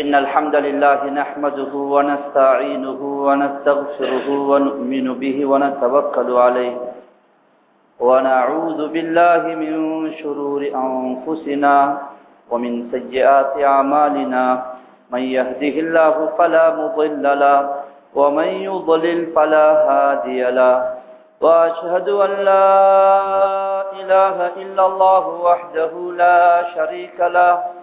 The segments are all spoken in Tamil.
إن الحمد لله نحمده ونستعينه ونستغفره ونؤمن به ونتوكل عليه ونعوذ بالله من شرور أنفسنا ومن سيئات أعمالنا من يهده الله فلا مضل له ومن يضلل فلا هادي له وأشهد أن لا إله إلا الله وحده لا شريك له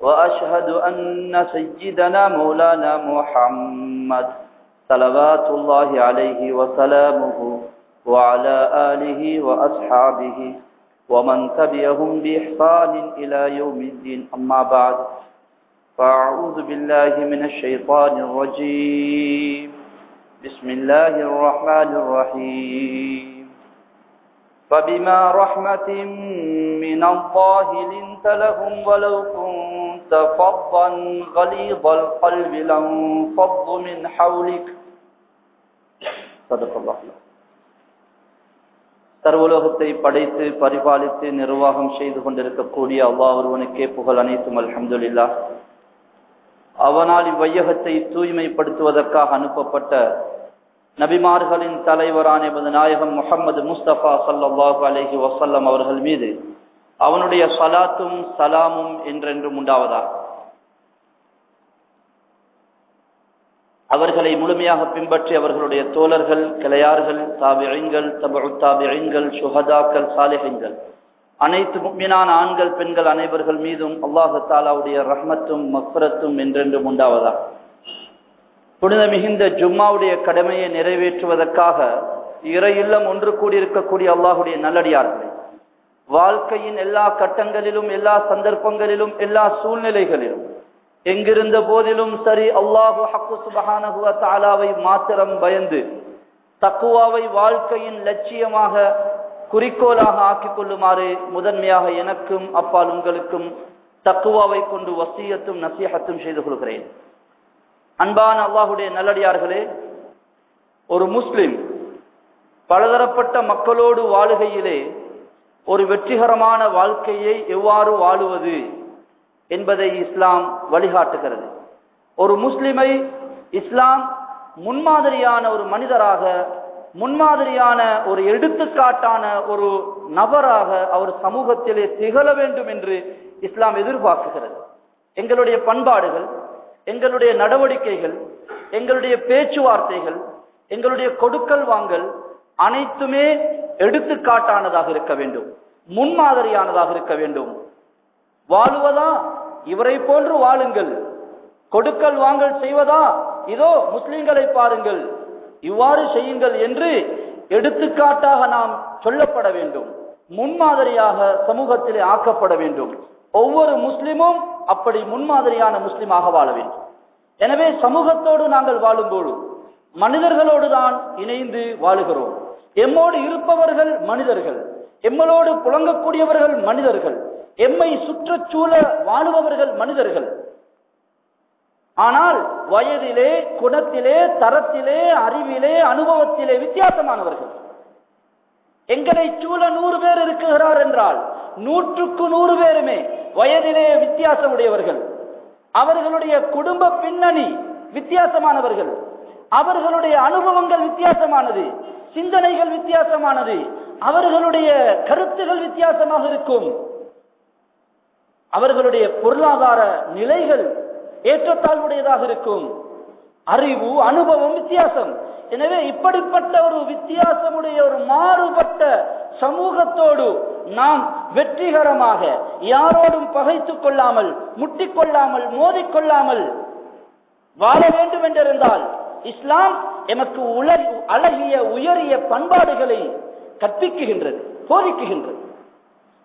وأشهد أن سيدنا مولانا محمد صلوات الله عليه وسلامه وعلى آله وأصحابه ومن تبعهم بإحسان إلى يوم الدين. أما بعد فأعوذ بالله من الشيطان الرجيم. بسم الله الرحمن الرحيم. فبما رحمة من الله لنت لهم ولو كنت فظا غليظ القلب لانفضوا من حولك صدق الله சர்வலோகத்தை படைத்து பரிபாலித்து நிர்வாகம் செய்து கொண்டிருக்கக்கூடிய அல்லாஹ் ஒருவனுக்கே புகழ் அனைத்தும் அல்ஹம்துலில்லா அவனால் இவ்வையகத்தை தூய்மைப்படுத்துவதற்காக அனுப்பப்பட்ட நபிமார்களின் தலைவரான எமது நாயகம் முகமது முஸ்தபா சல்லாஹூ அலஹி வசல்லம் அவர்கள் மீது அவனுடைய சலாத்தும் சலாமும் என்றென்றும் உண்டாவதா? அவர்களை முழுமையாக பின்பற்றி அவர்களுடைய தோழர்கள் கிளையார்கள் தாபியங்கள் தபு சுகதாக்கள் சுஹதாக்கள் சாலிகங்கள் அனைத்து முக்மினான ஆண்கள் பெண்கள் அனைவர்கள் மீதும் அல்லாஹு தாலாவுடைய ரஹ்மத்தும் மக்ரத்தும் என்றென்றும் உண்டாவதா? புனித மிகுந்த ஜும்மாவுடைய கடமையை நிறைவேற்றுவதற்காக இறை இல்லம் ஒன்று கூடியிருக்கக்கூடிய அல்லாஹுடைய நல்லடியார்களை. வாழ்க்கையின் எல்லா கட்டங்களிலும் எல்லா சந்தர்ப்பங்களிலும் எல்லா சூழ்நிலைகளிலும் எங்கிருந்த போதிலும் சரி அல்லாஹு ஹக்கு சுபஹானகுவ தாலாவை மாத்திரம் பயந்து தக்குவாவை வாழ்க்கையின் லட்சியமாக குறிக்கோளாக ஆக்கிக் கொள்ளுமாறு முதன்மையாக எனக்கும் அப்பால் உங்களுக்கும் தக்குவாவை கொண்டு வசியத்தும் நசியகத்தும் செய்து கொள்கிறேன். அன்பான அல்லாஹுடைய நல்லடியார்களே ஒரு முஸ்லிம் பலதரப்பட்ட மக்களோடு வாழுகையிலே ஒரு வெற்றிகரமான வாழ்க்கையை எவ்வாறு வாழுவது என்பதை இஸ்லாம் வழிகாட்டுகிறது. ஒரு முஸ்லிமை இஸ்லாம் முன்மாதிரியான ஒரு மனிதராக முன்மாதிரியான ஒரு எடுத்துக்காட்டான ஒரு நபராக அவர் சமூகத்திலே திகழ வேண்டும் என்று இஸ்லாம் எதிர்பார்க்குகிறது எங்களுடைய பண்பாடுகள் எங்களுடைய நடவடிக்கைகள் எங்களுடைய பேச்சுவார்த்தைகள் எங்களுடைய கொடுக்கல் வாங்கல் அனைத்துமே எடுத்துக்காட்டானதாக இருக்க வேண்டும். முன்மாதிரியானதாக இருக்க வேண்டும். வாழுவதா? இவரை போன்று வாழுங்கள். கொடுக்கல் வாங்கல் செய்வதா? இதோ முஸ்லிம்களை பாருங்கள். இவ்வாறு செய்யுங்கள் என்று எடுத்துக்காட்டாக நாம் சொல்லப்பட வேண்டும். முன்மாதிரியாக சமூகத்திலே ஆக்கப்பட வேண்டும். ஒவ்வொரு முஸ்லிமும் அப்படி முன்மாதிரியான முஸ்லிமாக வாழ வேண்டும். எனவே சமூகத்தோடு நாங்கள் வாழும்போது மனிதர்களோடு தான் இணைந்து வாழுகிறோம். எம்மோடு இருப்பவர்கள் மனிதர்கள். எம்மளோடு புழங்கக்கூடியவர்கள் மனிதர்கள். எம்மை சுற்றச்சூழ வாழுபவர்கள் மனிதர்கள். ஆனால் வயதிலே குணத்திலே தரத்திலே அறிவிலே அனுபவத்திலே வித்தியாசமானவர்கள். எங்களை சூழ நூறு பேர் இருக்கிறார் என்றால் நூற்றுக்கு நூறு பேருமே வயதிலே வித்தியாசம் உடையவர்கள் அவர்களுடைய குடும்ப பின்னணி வித்தியாசமானவர்கள். அவர்களுடைய அனுபவங்கள் வித்தியாசமானது. சிந்தனைகள் வித்தியாசமானது. அவர்களுடைய கருத்துகள் வித்தியாசமாக இருக்கும். அவர்களுடைய பொருளாதார நிலைகள் ஏற்றத்தாழ்வுடையதாக இருக்கும். அறிவு அனுபவம் வித்தியாசம். எனவே இப்படிப்பட்ட ஒரு வித்தியாசமுடைய ஒரு மாறுபட்ட சமூகத்தோடு நாம் வெற்றிகரமாக யாரோடும் பகைத்துக் கொள்ளாமல் முட்டிக்கொள்ளாமல் மோதிக்கொள்ளாமல் வாழ வேண்டும் என்றிருந்தால் இஸ்லாம் எமக்கு உலக அழகிய உயரிய பண்பாடுகளை கற்பிக்குகின்றது போதிக்குகின்றது.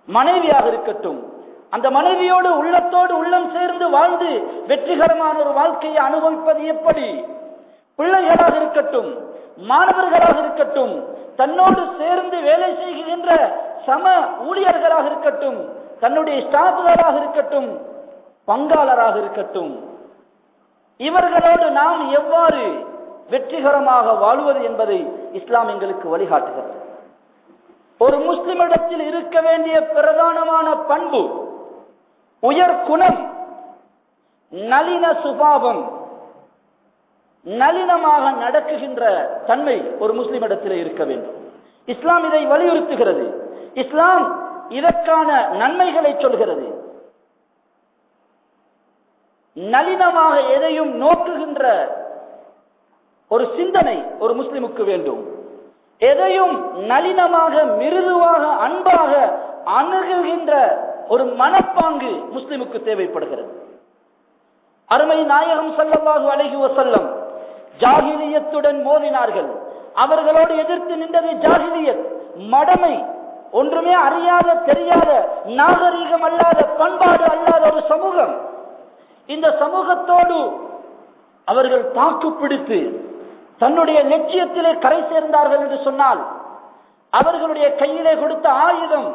மனைவியாக இருக்கட்டும் அந்த மனைவியோடு உள்ளத்தோடு உள்ளம் சேர்ந்து வாழ்ந்து வெற்றிகரமான ஒரு வாழ்க்கையை அனுபவிப்பது எப்படி? பிள்ளைகளாக இருக்கட்டும் மாணவர்களாக இருக்கட்டும் தன்னோடு சேர்ந்து வேலை செய்கின்ற சம ஊழியர்களாக இருக்கட்டும் தன்னுடைய ஸ்டாஃப்களாக இருக்கட்டும் பங்காளராக இருக்கட்டும் இவர்களோடு நாம் எவ்வாறு வெற்றிகரமாக வாழ்வது என்பதை இஸ்லாம் எங்களுக்கு வழிகாட்டுகிறது. ஒரு முஸ்லிமிடத்தில் இருக்க வேண்டிய பிரதானமான பண்பு உயர் குணம் நளின சுபாவம். நளினமாக நடக்குகின்ற தன்மை ஒரு முஸ்லிம் இடத்தில் இருக்க வேண்டும். இஸ்லாம் இதை வலியுறுத்துகிறது. இஸ்லாம் இதற்கான நன்மைகளை சொல்கிறது. நளினமாக எதையும் நோக்குகின்ற ஒரு சிந்தனை ஒரு முஸ்லிமுக்கு வேண்டும். எதையும் நளினமாக மிருதுவாக அன்பாக அணுகுகின்ற ஒரு மனப்பாங்கு முஸ்லிமுக்கு தேவைப்படுகிறது. அருமை நாயகம் சல்லல்லாஹு அழகி வசல்லம் ஜாகிலியத்துடன் மோதினார்கள். அவர்களோடு எதிர்த்து நின்றது ஜாகிலியத். மடமை ஒன்றுமே அறியாத தெரியாத நாகரீகம் அல்லாத பண்பாடு அல்லாத ஒரு சமூகம். இந்த சமூகத்தோடு அவர்கள் தாக்கு பிடித்து தன்னுடைய லட்சியத்திலே கரை சேர்ந்தார்கள் என்று சொன்னால் அவர்களுடைய கையிலே கொடுத்த ஆயுதம்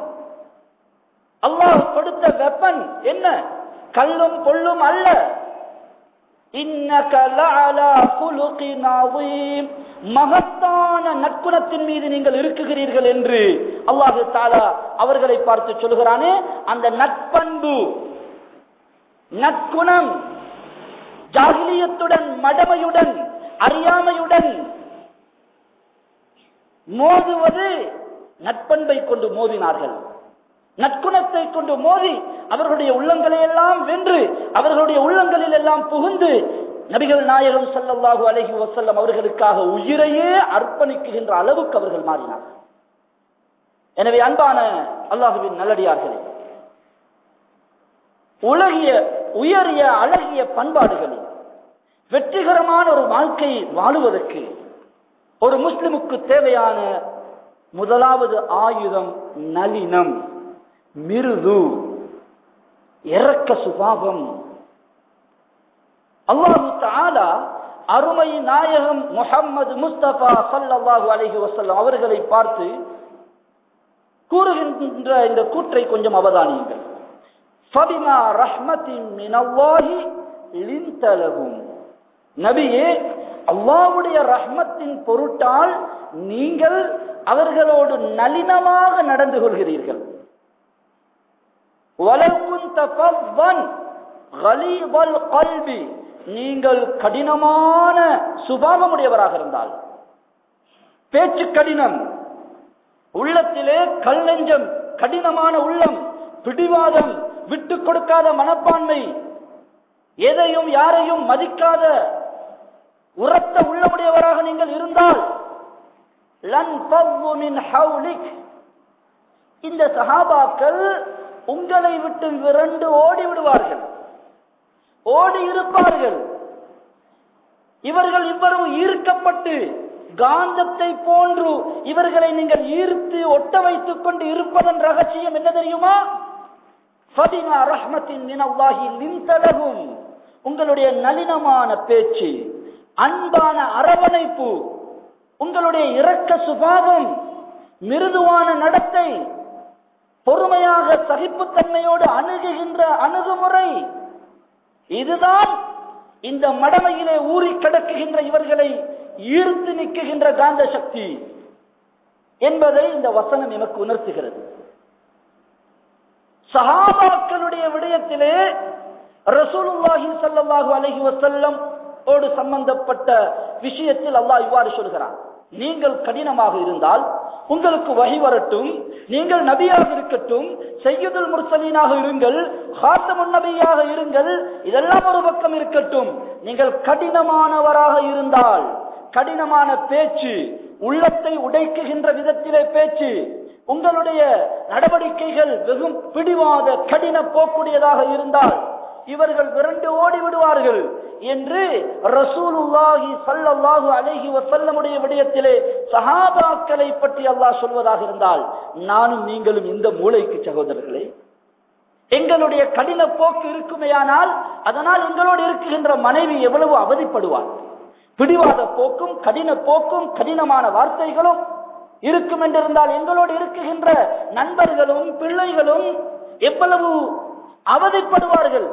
அல்லாஹ் கொடுத்த வெப்பன் என்ன? கல்லும் கொள்ளும் அல்ல. மகத்தான நற்குணத்தின் மீது நீங்கள் இருக்குகிறீர்கள் என்று அல்லாஹு தாலா அவர்களை பார்த்து சொல்கிறானே அந்த நட்பண்பு நற்குணம் ஜாகிலியத்துடன் மடமையுடன் அறியாமையுடன் மோதுவது நட்பண்பை கொண்டு மோதினார்கள். நற்குணத்தை கொண்டு மோதி அவர்களுடைய உள்ளங்களை எல்லாம் வென்று அவர்களுடைய உள்ளங்களில் எல்லாம் புகுந்து நபிகள் நாயகம் சல்லாஹூ அலஹி வசல்லம் அவர்களுக்காக உயிரையே அர்ப்பணிக்குகின்ற அளவுக்கு அவர்கள் மாறினார் எனவே அன்பான அல்லாஹுவின் நல்லடியார்களே உலகிய உயரிய அழகிய பண்பாடுகளில் வெற்றிகரமான ஒரு வாழ்க்கை வாழுவதற்கு ஒரு முஸ்லிமுக்கு தேவையான முதலாவது ஆயுதம் நளினம். மிருது இறக்க சுபாவம். அல்லாஹு தாலா அருமை நாயகம் முகம்மது முஸ்தபா சல்லாஹு அலஹி வசல்லம் அவர்களை பார்த்து கூறுகின்ற இந்த கூற்றை கொஞ்சம் அவதானியுங்கள். ஃபபிமா ரஹ்மத்தின் மினவாகி லிந்தலகும் நபியே அவ்வாவுடைய ரஹ்மத்தின் பொருட்டால் நீங்கள் அவர்களோடு நளினமாக நடந்து கொள்கிறீர்கள். நீங்கள் கடினமான சுபாவமுடையவராக இருந்தால் பேச்சு கடினம் உள்ளத்திலே கல் நெஞ்சம் கடினமான உள்ளம் பிடிவாதம் விட்டு கொடுக்காத மனப்பான்மை எதையும் யாரையும் மதிக்காத உரத்த உள்ளமுடையவராக நீங்கள் இருந்தால் லன் ஹவுலிக். இந்த சஹாபாக்கள் உங்களை விட்டு விரண்டு ஓடி விடுவார்கள். ஓடி இருப்பார்கள். இவர்கள் இவ்வளவு ஈர்க்கப்பட்டு காந்தத்தை போன்று இவர்களை நீங்கள் ஈர்த்து ஒட்ட வைத்துக் கொண்டு இருப்பதன் ரகசியம் என்ன தெரியுமா? ஃபதிமா ரஹ்மத்தின் மினல்லாஹி லின்தலகும் உங்களுடைய நளினமான பேச்சு அன்பான அரவணைப்பு உங்களுடைய இரக்க சுபாவம் மிருதுவான நடத்தை பொறுமையாக சகிப்புத்தன்மையோடு அணுகுகின்ற அணுகுமுறை. இதுதான் இந்த மடமையிலே ஊறி கிடக்குகின்ற இவர்களை ஈர்த்து நிற்குகின்ற காந்த சக்தி என்பதை இந்த வசனம் எமக்கு உணர்த்துகிறது. சஹாபாக்களுடைய விடயத்திலே ரசூலுல்லாஹி ஸல்லல்லாஹு அலஹி வசல்லம் ஓடு சம்பந்தப்பட்ட விஷயத்தில் அல்லாஹ் இவ்வாறு சொல்கிறான். நீங்கள் கடினமாக இருந்தால் உங்களுக்கு வகை வரட்டும். நீங்கள் நபியாக இருக்கட்டும் செய்யுதல் முர்சலீனாக இருங்கள் ஹாத்தமுன் நபியாக இருங்கள் இதெல்லாம் ஒரு பக்கம் இருக்கட்டும். நீங்கள் கடினமானவராக இருந்தால் கடினமான பேச்சு உள்ளத்தை உடைக்குகின்ற விதத்திலே பேச்சு உங்களுடைய நடவடிக்கைகள் வெகும் பிடிவாத கடின போக்குடையதாக இருந்தால் இவர்கள் விரண்டு ஓடி விடுவார்கள் என்று ரசூலுல்லாஹி ஸல்லல்லாஹு அலைஹி வஸல்லமுடைய விடயத்திலே சஹாபாக்களை பற்றி அல்லாஹ் சொல்வதாக இருந்தால் நானும் நீங்களும் இந்த மூளைக்கு சகோதரர்களே. எங்களுடைய கடின போக்கு இருக்குமேயானால் அதனால் எங்களோடு இருக்குகின்ற மனைவி எவ்வளவு அவதிப்படுவார் பிடிவாத போக்கும் கடின போக்கும் கடினமான வார்த்தைகளும் இருக்கும் என்றிருந்தால் எங்களோடு இருக்குகின்ற நண்பர்களும் பிள்ளைகளும் எவ்வளவு அவதிப்படுவார்கள்?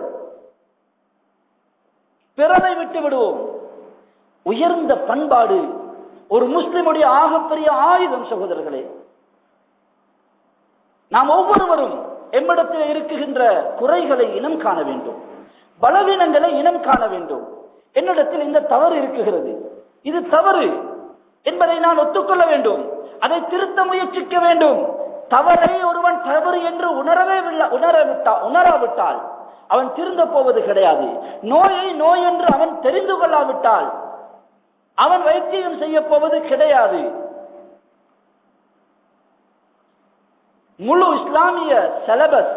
பிறரை விட்டு விடுவோம். உயர்ந்த பண்பாடு ஒரு முஸ்லிமுடைய ஆகப்பெரிய ஆயுதம் சகோதரர்களே. நாம் ஒவ்வொருவரும் எம்மிடத்தில் இருக்குகின்ற குறைகளை இனம் காண வேண்டும். பலவீனங்களை இனம் காண வேண்டும். என்னிடத்தில் இந்த தவறு இருக்குகிறது. இது தவறு என்பதை நான் ஒத்துக்கொள்ள வேண்டும். அதை திருத்த முயற்சிக்க வேண்டும். தவறை ஒருவன் தவறு என்று உணரவே உணரவிட்டால் உணராவிட்டால் அவன் திருந்த போவது கிடையாது. நோயை நோய் என்று அவன் தெரிந்து கொள்ளாவிட்டால் அவன் வைத்தியம் செய்ய போவது கிடையாது. முழு இஸ்லாமிய செலபஸ்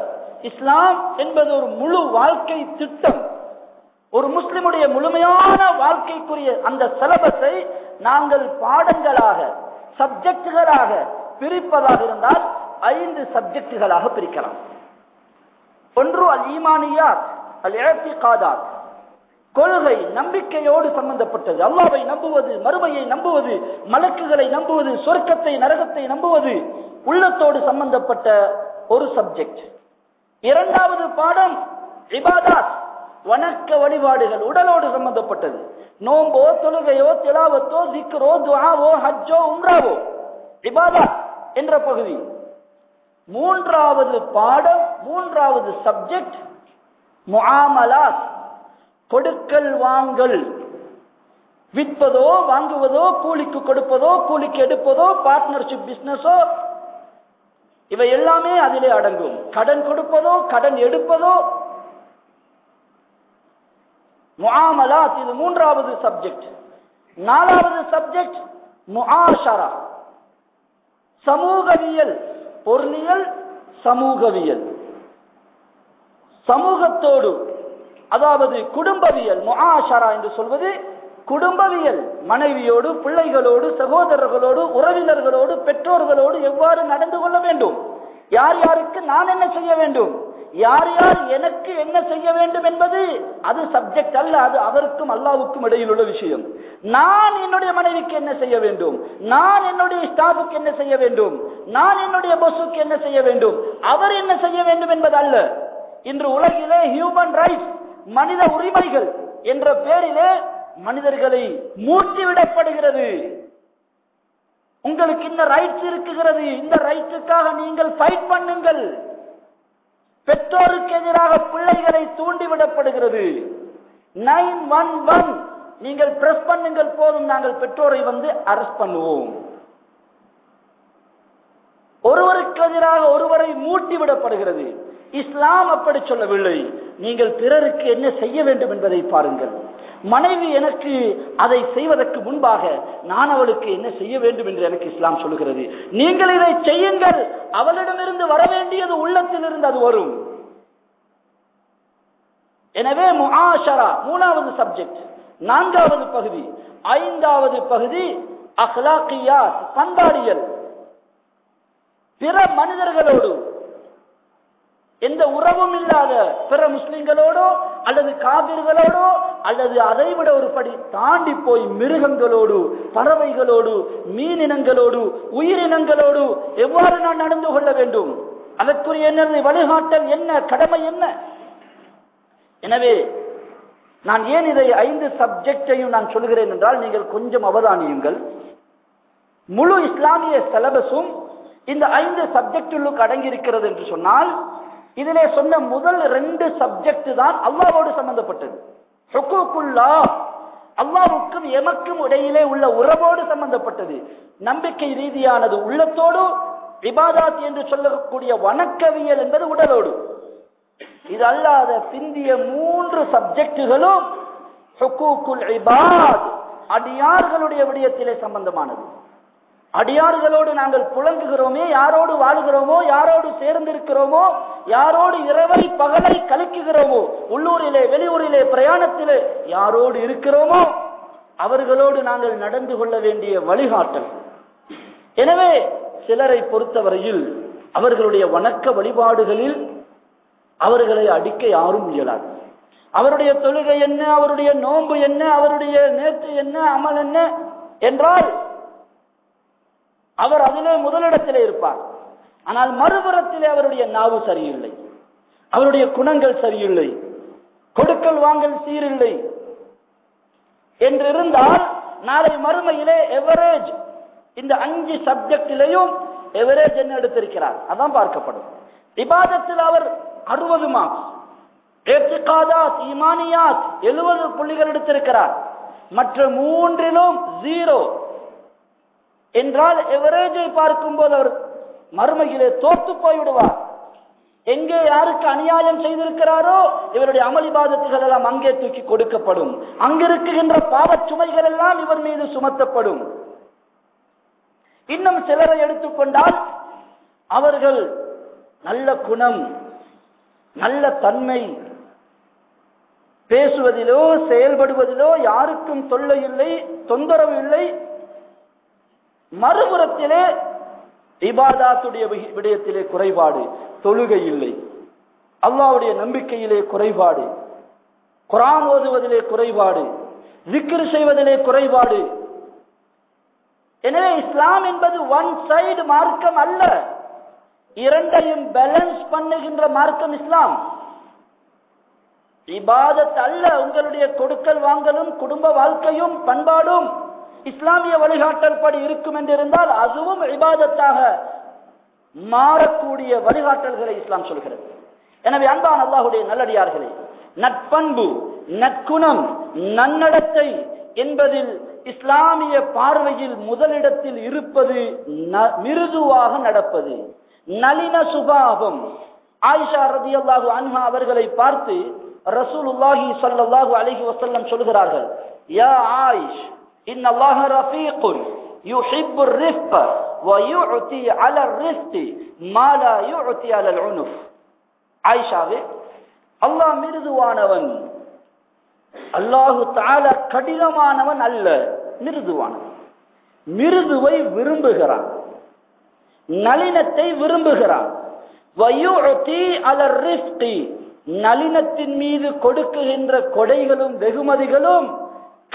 இஸ்லாம் என்பது ஒரு முழு வாழ்க்கை திட்டம். ஒரு முஸ்லிமுடைய முழுமையான வாழ்க்கைக்குரிய அந்த சிலபஸை நாங்கள் பாடங்களாக சப்ஜெக்டுகளாக பிரிப்பதாக இருந்தால் ஐந்து சப்ஜெக்டுகளாக பிரிக்கலாம். ஒன்று அல் ஈமானியாத் அல் இழத்திகாதாத் கொள்கை நம்பிக்கையோடு சம்பந்தப்பட்டது. அல்லாவை நம்புவது மறுமையை நம்புவது மலக்குகளை நம்புவது சொர்க்கத்தை நரகத்தை நம்புவது உள்ளத்தோடு சம்பந்தப்பட்ட ஒரு சப்ஜெக்ட் இரண்டாவது பாடம் இபாதாத் வணக்க வழிபாடுகள் உடலோடு சம்பந்தப்பட்டது. நோம்போ தொழுகையோ திலாவத்தோ சிக்கரோ துவாவோ ஹஜ்ஜோ உம்ராவோ. இபாதாத் என்ற பகுதி. மூன்றாவது பாடம் மூன்றாவது சப்ஜெக்ட் முகாமலாஸ் கொடுக்கல் வாங்கல். விற்பதோ வாங்குவதோ கூலிக்கு கொடுப்பதோ கூலிக்கு எடுப்பதோ பார்ட்னர்ஷிப் பிசினஸோ இவை எல்லாமே அதிலே அடங்கும். கடன் கொடுப்பதோ கடன் எடுப்பதோ முகாமலாத் இது மூன்றாவது சப்ஜெக்ட் நாலாவது சப்ஜெக்ட் முஆஷரா சமூகவியல் பொருளியல் சமூகவியல். சமூகத்தோடு அதாவது குடும்பவியல் முஆஷரா என்று சொல்வது குடும்பவியல் மனைவியோடு பிள்ளைகளோடு சகோதரர்களோடு உறவினர்களோடு பெற்றோர்களோடு எவ்வாறு நடந்து கொள்ள வேண்டும்? யார் யாருக்கு நான் என்ன செய்ய வேண்டும்? யார் யார் எனக்கு என்ன செய்ய வேண்டும் என்பது அது சப்ஜெக்ட் அல்ல அது அவருக்கும் அல்லாவுக்கும் இடையில் உள்ள விஷயம். நான் என்னுடைய மனைவிக்கு என்ன செய்ய வேண்டும்? நான் என்னுடைய ஸ்டாஃபுக்கு என்ன செய்ய வேண்டும்? நான் என்னுடைய பொஸ்ஸுக்கு என்ன செய்ய வேண்டும்? அவர் என்ன செய்ய வேண்டும் என்பது அல்ல. இன்று உலகிலே ஹியூமன் ரைட்ஸ் மனித உரிமைகள் என்ற பெயரிலே மனிதர்களை மூட்டிவிடப்படுகிறது உங்களுக்கு இந்த ரைட்ஸ் இருக்குகிறது. இந்த ரைட்ஸுக்காக நீங்கள் ஃபைட் பண்ணுங்கள். பெற்றோருக்கு எதிராக பிள்ளைகளை தூண்டிவிடப்படுகிறது. நைன் ஒன் ஒன் நீங்கள் பிரஸ் பண்ணுங்கள் போதும் நாங்கள் பெற்றோரை வந்து அரெஸ்ட் பண்ணுவோம். ஒருவருக்கு எதிராக ஒருவரை மூட்டி விடப்படுகிறது. இஸ்லாம் அப்படி சொல்லவில்லை. நீங்கள் பிறருக்கு என்ன செய்ய வேண்டும் என்பதை பாருங்கள். மனைவி எனக்கு அதை செய்வதற்கு முன்பாக நான் அவளுக்கு என்ன செய்ய வேண்டும் என்று எனக்கு இஸ்லாம் சொல்லுகிறது. நீங்கள் இதை செய்யுங்கள். அவளிடமிருந்து வர வேண்டியது உள்ளத்திலிருந்து அது வரும். எனவே முஆஷரா மூணாவது சப்ஜெக்ட் நான்காவது பகுதி ஐந்தாவது பகுதி அஹ்லாக்கியா பண்பாடியல். பிற மனிதர்களோடு எந்த உறவும் இல்லாத பிற முஸ்லிம்களோடோ அல்லது காவிர்களோடோ அல்லது அதை விட ஒரு படி தாண்டி போய் மிருகங்களோடு பறவைகளோடு மீனினங்களோடு உயிரினங்களோடு எவ்வாறு நான் நடந்து கொள்ள வேண்டும்? அதற்குரிய என்ன வழிகாட்டல் என்ன கடமை என்ன? எனவே நான் ஏன் இதை ஐந்து சப்ஜெக்டையும் நான் சொல்கிறேன் என்றால் நீங்கள் கொஞ்சம் அவதானியுங்கள். முழு இஸ்லாமிய சிலபஸும் இந்த ஐந்து சப்ஜெக்டுள்ளுக்கு அடங்கி இருக்கிறது என்று சொன்னால் இதுல சொன்ன முதல் ரெண்டு சப்ஜெக்ட் தான் அல்லாவோடு சம்பந்தப்பட்டது. ஹுக்கூக்குல்லா அல்லாவுக்கும் எமக்கும் இடையிலே உள்ள உறவோடு சம்பந்தப்பட்டது. நம்பிக்கை ரீதியானது உள்ளத்தோடு விபாதாத் என்று சொல்லக்கூடிய வணக்கவியல் என்பது உடலோடு. இது அல்லாத பிந்திய மூன்று சப்ஜெக்டுகளும் அடியார்களுடைய விடயத்திலே சம்பந்தமானது. அடியார்களோடு நாங்கள் புழங்குகிறோமே யாரோடு வாழுகிறோமோ யாரோடு சேர்ந்திருக்கிறோமோ யாரோடு இரவை பகலை கலக்குகிறோமோ உள்ளூரிலே வெளியூரிலே பிரயாணத்திலே யாரோடு இருக்கிறோமோ அவர்களோடு நாங்கள் நடந்து கொள்ள வேண்டிய வழிகாட்டல். எனவே சிலரை பொறுத்தவரையில் அவர்களுடைய வணக்க வழிபாடுகளில் அவர்களை அடிக்க யாரும் இயலாது. அவருடைய தொழுகை என்ன அவருடைய நோன்பு என்ன அவருடைய நேற்று என்ன அமல் என்ன என்றால் அவர் அதிலே முதலிடத்திலே இருப்பார். ஆனால் மறுபுறத்திலே அவருடைய நாவு சரியில்லை. அவருடைய குணங்கள் சரியில்லை. கொடுக்கல் வாங்கல் சீரில்லை. என்றிருந்தால் நாளை மறுமையிலே எவரேஜ் இந்த அஞ்சு சப்ஜெக்டிலையும் எவரேஜ் என்ன எடுத்திருக்கிறார். அதான் பார்க்கப்படும். விவாதத்தில் அவர் அறுபது மார்க்ஸ் ஏத்திகாதாத் ஈமானியாத் எழுபது புள்ளிகள் எடுத்திருக்கிறார். மற்ற மூன்றிலும் ஜீரோ என்றால் எவரேஜை பார்க்கும்போது அவர் மறுமையிலே தோத்து போய்விடுவார். எங்கே யாருக்கு அநியாயம் செய்திருக்கிறாரோ இவருடைய அமளிபாதத்துகள் எல்லாம் அங்கே தூக்கி கொடுக்கப்படும். அங்கிருக்குகின்ற பாவச் சுமைகள் எல்லாம் இவர் மீது சுமத்தப்படும். இன்னும் சிலரை எடுத்துக்கொண்டால் அவர்கள் நல்ல குணம் நல்ல தன்மை பேசுவதிலோ செயல்படுவதிலோ யாருக்கும் தொல்லை இல்லை தொந்தரவு இல்லை மறுபுறத்திலே இபாதாத்துடைய வி- விடயத்திலே குறைபாடு தொழுகை இல்லை அல்லாவுடைய நம்பிக்கையிலே குறைபாடு குரான் ஓதுவதிலே குறைபாடு விக்கிரு செய்வதிலே குறைபாடு. எனவே இஸ்லாம் என்பது ஒன் சைடு மார்க்கம் அல்ல. இரண்டையும் பேலன்ஸ் பண்ணுகின்ற மார்க்கம் இஸ்லாம். இபாதத் அல்ல. உங்களுடைய கொடுக்கல் வாங்கலும் குடும்ப வாழ்க்கையும் பண்பாடும். இஸ்லாமிய வழிகாட்டல் படி இருக்கும் என்று இருந்தால் அதுவும் விவாதத்தாக மாறக்கூடிய வழிகாட்டல்களை இஸ்லாம் சொல்கிறது. எனவே அன்பான் அல்லாஹுடைய நல்லடியார்களே நட்பண்பு நற்குணம் நன்னடத்தை என்பதில் இஸ்லாமிய பார்வையில் முதலிடத்தில் இருப்பது ந- மிருதுவாக நடப்பது. நளின சுபாவம். ஆயிஷா ரதியல்லாஹு அன்ஹா அவர்களை பார்த்து ரசூலுல்லாஹி சல்லாஹூ அலைஹி வசல்லம் சொல்கிறார்கள் யா ஆயிஷ் இன் அல்லாஹ ரஃபீகுன் யுஹிப்பு الرفق ويعطي على الرفق ما لا يعطي على العنف ஆயிஷாவே அல்லாஹ் மிருதுவானவன் அல்லாஹு தஆலா கடினமானவன் அல்ல மிருதுவானவன் மிருதுவை விரும்புகிறான் நளினத்தை விரும்புகிறான் வயுஉதி அலர் ரிஸ்கி நளினத்தின் மீது கொடுக்குகின்ற கொடைகளும் வெகுமதிகளும்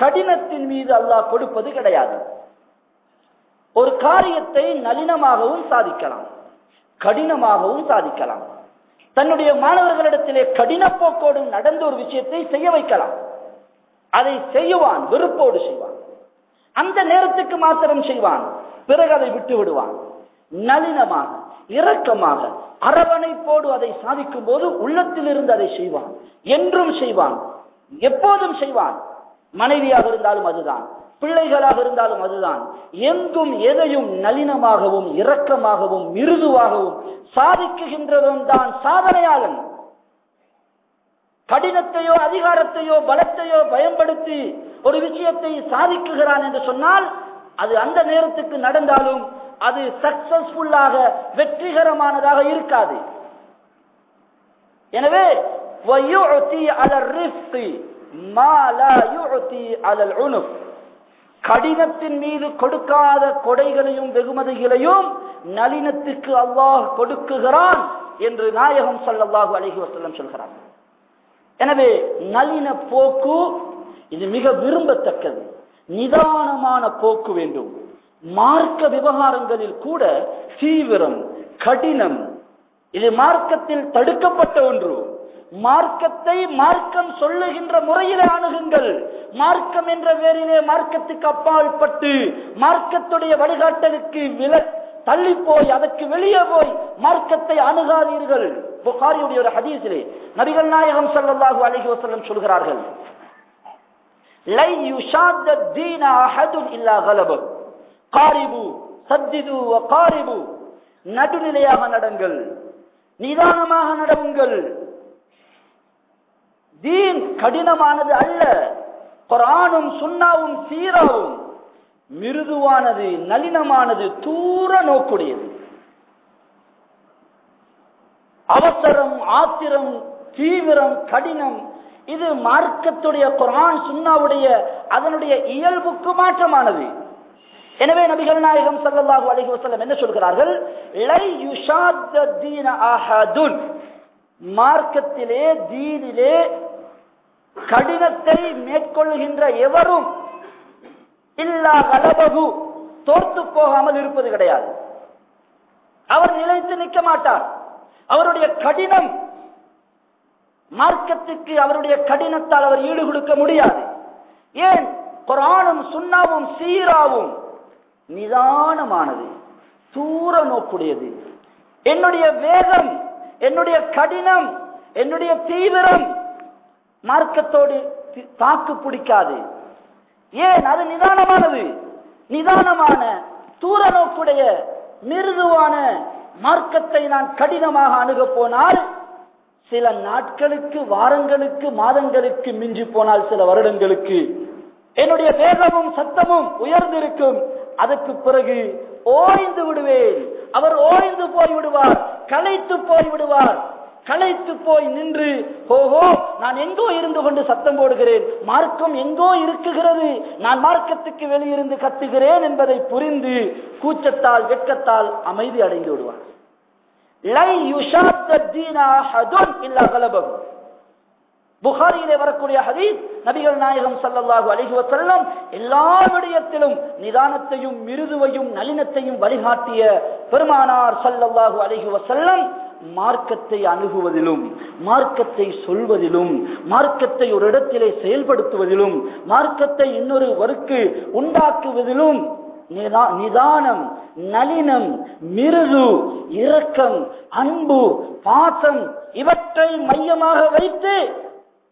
கடினத்தின் மீது அல்லாஹ் கொடுப்பது கிடையாது. ஒரு காரியத்தை நளினமாகவும் சாதிக்கலாம் கடினமாகவும் சாதிக்கலாம். தன்னுடைய மாணவர்களிடத்திலே கடினப்போக்கோடு நடந்த ஒரு விஷயத்தை செய்ய வைக்கலாம். அதை செய்வான் வெறுப்போடு செய்வான். அந்த நேரத்துக்கு மாத்திரம் செய்வான் பிறகு அதை விட்டு விடுவான். நளினமாக இரக்கமாக அரவணைப்போடு அதை சாதிக்கும் போது உள்ளத்திலிருந்து அதை செய்வான். என்றும் செய்வான் எப்போதும் செய்வான். மனைவியாக இருந்தாலும் அதுதான். பிள்ளைகளாக இருந்தாலும் அதுதான். எங்கும் எதையும் நளினமாகவும் இரக்கமாகவும் மிருதுவாகவும் சாதிக்குகின்றவன் தான் சாதனையாளன். கடினத்தையோ அதிகாரத்தையோ பலத்தையோ பயன்படுத்தி ஒரு விஷயத்தை சாதிக்குகிறான் என்று சொன்னால் அது அந்த நேரத்துக்கு நடந்தாலும் அது சக்சஸ்ஃபுல்லாக வெற்றிகரமானதாக இருக்காது. எனவே கடினத்தின் மீது கொடுக்காத கொடைகளையும் வெகுமதிகளையும் நளினத்துக்கு அல்லாஹ் கொடுக்குகிறான் என்று நாயகம் சல்லாஹு அலஹி வசல்லம் சொல்கிறான் எனவே நளின போக்கு இது மிக விரும்பத்தக்கது. நிதானமான போக்கு வேண்டும். மார்க்க விவகாரங்களில் கூட தீவிரம் கடினம் இது மார்க்கத்தில் தடுக்கப்பட்ட ஒன்று. மார்க்கத்தை மார்க்கம் சொல்லுகின்ற முறையிலே அணுகுங்கள். மார்க்கம் என்ற வேரிலே மார்க்கத்துக்கு அப்பால் பட்டு மார்க்கத்துடைய வழிகாட்டலுக்கு வில தள்ளி போய் அதற்கு வெளியே போய் மார்க்கத்தை அணுகாதீர்கள். புகாரியுடைய ஒரு ஹதீசிலே நபிகள் நாயகம் ஸல்லல்லாஹு அலைஹி வசல்லம் சொல்கிறார்கள். லை யுஷாத் தீன அஹதுன் இல்லா கலபம் காரிபு சத்திது காரிபு. நடுநிலையாக நடங்கள். நிதானமாக நடவுங்கள் தீன் கடினமானது அல்ல. குரானும் சுண்ணாவும் சீராவும் மிருதுவானது நளினமானது தூர நோக்குடையது. அவசரம் ஆத்திரம் தீவிரம் கடினம் இது மார்க்கத்துடைய குரான் சுண்ணாவுடைய அதனுடைய இயல்புக்கு மாற்றமானது. எனவே நபிகள் நாயகம் சல்லாஹூ அலைஹி வசலம் என்ன சொல்கிறார்கள்? யுஷாத்த தீன மார்க்கத்திலே தீனிலே கடினத்தை மேற்கொள்ளுகின்ற எவரும் இல்லா கலபகு தோர்த்து போகாமல் இருப்பது கிடையாது. அவர் நிலைத்து நிற்க மாட்டார். அவருடைய கடினம் மார்க்கத்துக்கு அவருடைய கடினத்தால் அவர் ஈடு கொடுக்க முடியாது. ஏன்? குரானும் சுண்ணாவும் சீராவும் நிதானமானது தூர நோக்குடையது. என்னுடைய வேகம் என்னுடைய கடினம் என்னுடைய தீவிரம் மார்க்கத்தோடு தாக்கு பிடிக்காது. ஏன்? அது நிதானமானது. நிதானமான தூர நோக்குடைய மிருதுவான மார்க்கத்தை நான் கடினமாக அணுகப் போனால் சில நாட்களுக்கு வாரங்களுக்கு மாதங்களுக்கு மிஞ்சி போனால் சில வருடங்களுக்கு என்னுடைய வேகமும் சத்தமும் உயர்ந்திருக்கும். அதற்கு பிறகு ஓய்ந்து விடுவேன். அவர் ஓய்ந்து போய் விடுவார் களைத்து போய் விடுவார் களைத்து போய் நின்று ஓஹோ நான் எங்கோ இருந்து கொண்டு சத்தம் போடுகிறேன். மார்க்கம் எங்கோ இருக்குகிறது. நான் மார்க்கத்துக்கு வெளியிருந்து கத்துகிறேன் என்பதை புரிந்து கூச்சத்தால் வெட்கத்தால் அமைதி அடங்கி விடுவார் லை புகாரியிலே வரக்கூடிய ஹதீஸ் நபிகள் நாயகம் ஸல்லல்லாஹு அலைஹி செல்லம் எல்லா விடயத்திலும் நிதானத்தையும் மிருதுவையும் நளினத்தையும் வழிகாட்டிய பெருமானார் ஸல்லல்லாஹு அலைஹி வஸல்லம் மார்க்கத்தை அணுகுவதிலும் மார்க்கத்தை சொல்வதிலும் மார்க்கத்தை ஒரு இடத்திலே செயல்படுத்துவதிலும் மார்க்கத்தை இன்னொருவருக்கு உண்டாக்குவதிலும் நிதானம் நளினம் மிருது இரக்கம் அன்பு பாசம் இவற்றை மையமாக வைத்து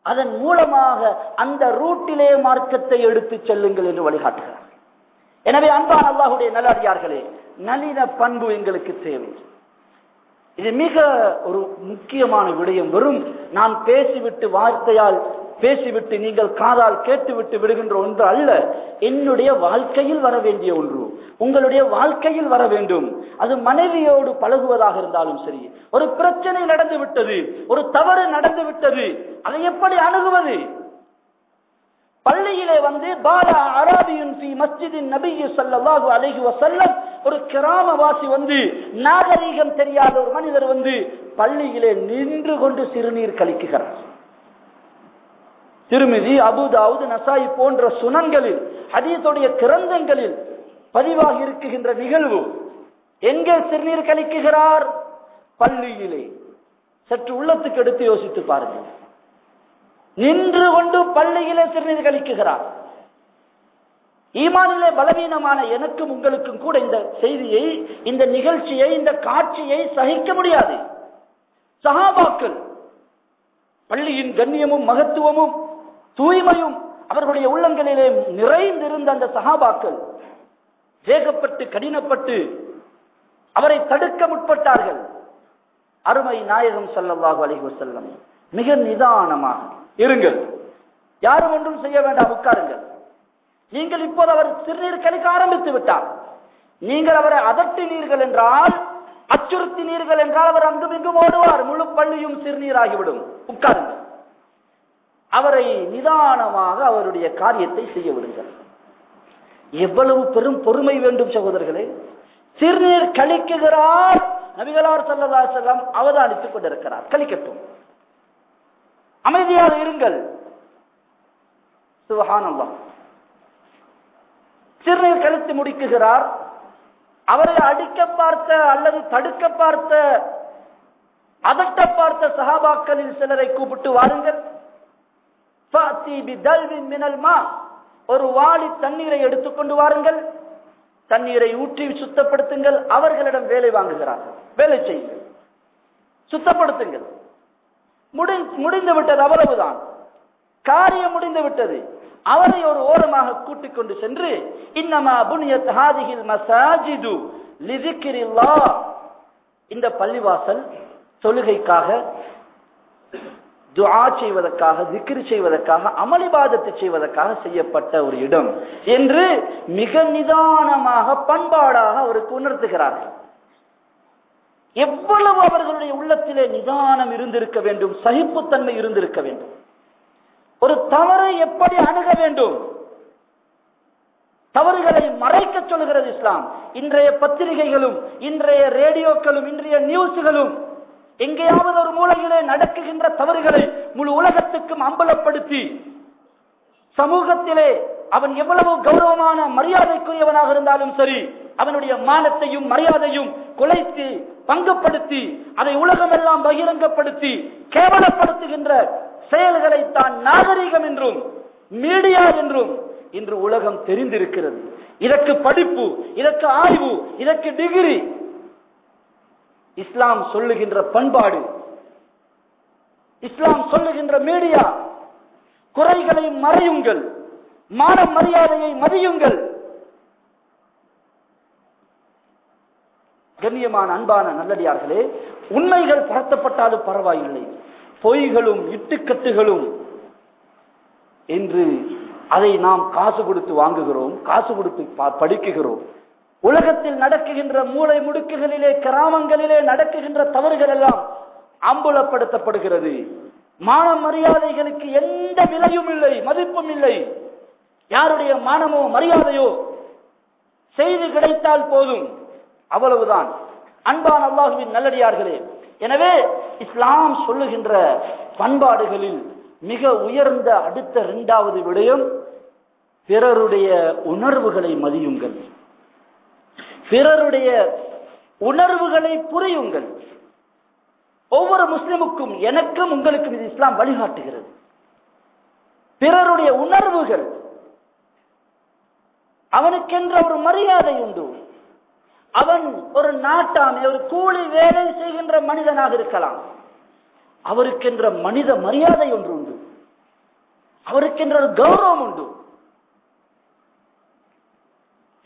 அதன் மூலமாக அந்த ரூட்டிலே மார்க்கத்தை எடுத்து செல்லுங்கள் என்று வழிகாட்டுகிறார். எனவே அன்பான அல்லாஹுடைய நல்லடியார்களே நளின பண்பு எங்களுக்கு தேவை. இது மிக ஒரு முக்கியமான விடயம். வெறும் நான் பேசிவிட்டு வார்த்தையால் பேசிவிட்டு நீங்கள் காதால் கேட்டுவிட்டு விடுகின்ற ஒன்று அல்ல. என்னுடைய வாழ்க்கையில் வர வேண்டிய ஒன்று. உங்களுடைய வாழ்க்கையில் வர வேண்டும். அது மனைவியோடு பழகுவதாக இருந்தாலும் சரி ஒரு பிரச்சனை நடந்து விட்டது ஒரு தவறு நடந்து விட்டது அதை எப்படி அணுகுவது? பள்ளியிலே வந்து பாலா அராபியுன் ஃபி மஸ்ஜிதின் நபியு ஸல்லல்லாஹு அலைஹி ஒரு கிராமவாசி வந்து நாகரீகம் தெரியாத ஒரு மனிதர் வந்து பள்ளியிலே நின்று கொண்டு சிறுநீர் கழிக்குகிறார் திருமிதி அபுதாவுது நசாயி போன்ற சுனன்களில் ஹதீஸுடைய கிரந்தங்களில் பதிவாகி இருக்குகின்ற நிகழ்வு எங்கே சிறுநீர் கழிக்குகிறார் பள்ளியிலே. சற்று உள்ளத்துக்கு எடுத்து யோசித்து பாருங்கள். நின்று கொண்டு பள்ளியிலே சிறுநீர் கழிக்குகிறார். ஈமானிலே பலவீனமான எனக்கும் உங்களுக்கும் கூட இந்த செய்தியை இந்த நிகழ்ச்சியை இந்த காட்சியை சகிக்க முடியாது. சகாபாக்கள் பள்ளியின் கண்ணியமும் மகத்துவமும் தூய்மையும் அவர்களுடைய உள்ளங்களிலே நிறைந்திருந்த அந்த சகாபாக்கள் வேகப்பட்டு கடினப்பட்டு அவரை தடுக்க முற்பட்டார்கள். அருமை நாயகம் செல்லவாக அலைஹி வஸல்லம் மிக நிதானமாக. இருங்கள். யாரும் ஒன்றும் செய்ய வேண்டாம் உட்காருங்கள். நீங்கள் இப்போது அவர் சிறுநீர் கழிக்க ஆரம்பித்து விட்டார். நீங்கள் அவரை அதட்டினீர்கள் என்றால் அச்சுறுத்தினீர்கள் என்றால் அவர் அங்கும் இங்கும் ஓடுவார். முழு பள்ளியும் சிறுநீராகிவிடும். உட்காருங்கள். அவரை நிதானமாக அவருடைய காரியத்தை செய்ய விடுங்கள். எவ்வளவு பெரும் பொறுமை வேண்டும் சகோதரர்களே. சிறுநீர் கழிக்குகிறார். நபிகளார் சல்லதா செல்லம் அவதானித்துக் கொண்டிருக்கிறார். கழிக்கட்டும். அமைதியாக இருங்கள். சுபஹானல்லாஹ். சிறுநீர் கழித்து முடிக்குகிறார். அவரை அடிக்க பார்த்த அல்லது தடுக்க பார்த்த அதட்ட பார்த்த சகாபாக்களில் சிலரை கூப்பிட்டு வாருங்கள். ஃபஅத்தி ஒரு வாளி தண்ணீரை எடுத்துக்கொண்டு வாருங்கள். தண்ணீரை ஊற்றி சுத்தப்படுத்துங்கள். அவர்களிடம் வேலை வாங்குகிறார்கள். வேலை செய்யுங்கள். சுத்தப்படுத்துங்கள். முடிந்து விட்டது அவ்வளவுதான். காரியம் முடிந்து விட்டது அவரை ஒரு ஓரமாக கூட்டிக் கொண்டு சென்று இன்னமா புனியத் ஹாதிகில் மசாஜிது லிதிக்கிரில்லா இந்த பள்ளிவாசல் தொழுகைக்காக துஆ செய்வதற்காக விக்கிரி செய்வதற்காக அமளிபாதத்தை செய்வதற்காக செய்யப்பட்ட ஒரு இடம் என்று மிக நிதானமாக பண்பாடாக அவருக்கு உணர்த்துகிறார்கள். எவ்வளவு அவர்களுடைய உள்ளத்திலே நிதானம் இருந்திருக்க வேண்டும் சகிப்புத்தன்மை இருந்திருக்க வேண்டும். ஒரு தவறை எப்படி அணுக வேண்டும்? தவறுகளை மறைக்க சொல்லுகிறது இஸ்லாம். இன்றைய பத்திரிகைகளும் இன்றைய ரேடியோக்களும் இன்றைய நியூஸ்களும் எங்கேயாவது ஒரு மூலையிலே நடக்குகின்ற தவறுகளை முழு உலகத்துக்கும் அம்பலப்படுத்தி சமூகத்திலே அவன் எவ்வளவு கௌரவமான மரியாதைக்குரியவனாக இருந்தாலும் சரி அவனுடைய மானத்தையும் மரியாதையும் குலைத்து பங்குப்படுத்தி அதை உலகமெல்லாம் பகிரங்கப்படுத்தி கேவலப்படுத்துகின்ற செயல்களை தான் நாகரிகம் என்றும் மீடியா என்றும் இன்று உலகம் தெரிந்திருக்கிறது. இதற்கு படிப்பு இதற்கு ஆய்வு இதற்கு டிகிரி. இஸ்லாம் சொல்லுகின்ற பண்பாடு இஸ்லாம் சொல்லுகின்ற மீடியா குறைகளை மறையுங்கள் மான மரியாதையை மதியுங்கள். கண்ணியமான அன்பான நல்லடியார்களே உண்மைகள் பரத்தப்பட்டாலும் பரவாயில்லை. பொய்களும் இட்டுக்கட்டுகளும் என்று அதை நாம் காசு கொடுத்து வாங்குகிறோம் காசு கொடுத்து படிக்குகிறோம். உலகத்தில் நடக்குகின்ற மூளை முடுக்குகளிலே கிராமங்களிலே நடக்குகின்ற தவறுகள் எல்லாம் அம்புலப்படுத்தப்படுகிறது. மான மரியாதைகளுக்கு எந்த விலையும் இல்லை மதிப்பும் இல்லை. யாருடைய மானமோ மரியாதையோ செய்து கிடைத்தால் போதும். அவ்வளவுதான். அன்பான் அல்லாஹுவின் நல்லடியார்களே எனவே இஸ்லாம் சொல்லுகின்ற பண்பாடுகளில் மிக உயர்ந்த அடுத்த இரண்டாவது விடயம் பிறருடைய உணர்வுகளை மதியுங்கள். பிறருடைய உணர்வுகளை புரியுங்கள். ஒவ்வொரு முஸ்லிமுக்கும் எனக்கும் உங்களுக்கும் இது இஸ்லாம் வழிகாட்டுகிறது. பிறருடைய உணர்வுகள் அவனுக்கென்ற ஒரு மரியாதை உண்டு. அவன் ஒரு நாட்டாமை ஒரு கூலி வேலை செய்கின்ற மனிதனாக இருக்கலாம். அவருக்கென்ற மனித மரியாதை ஒன்று உண்டு. அவருக்கென்ற ஒரு கௌரவம் உண்டு.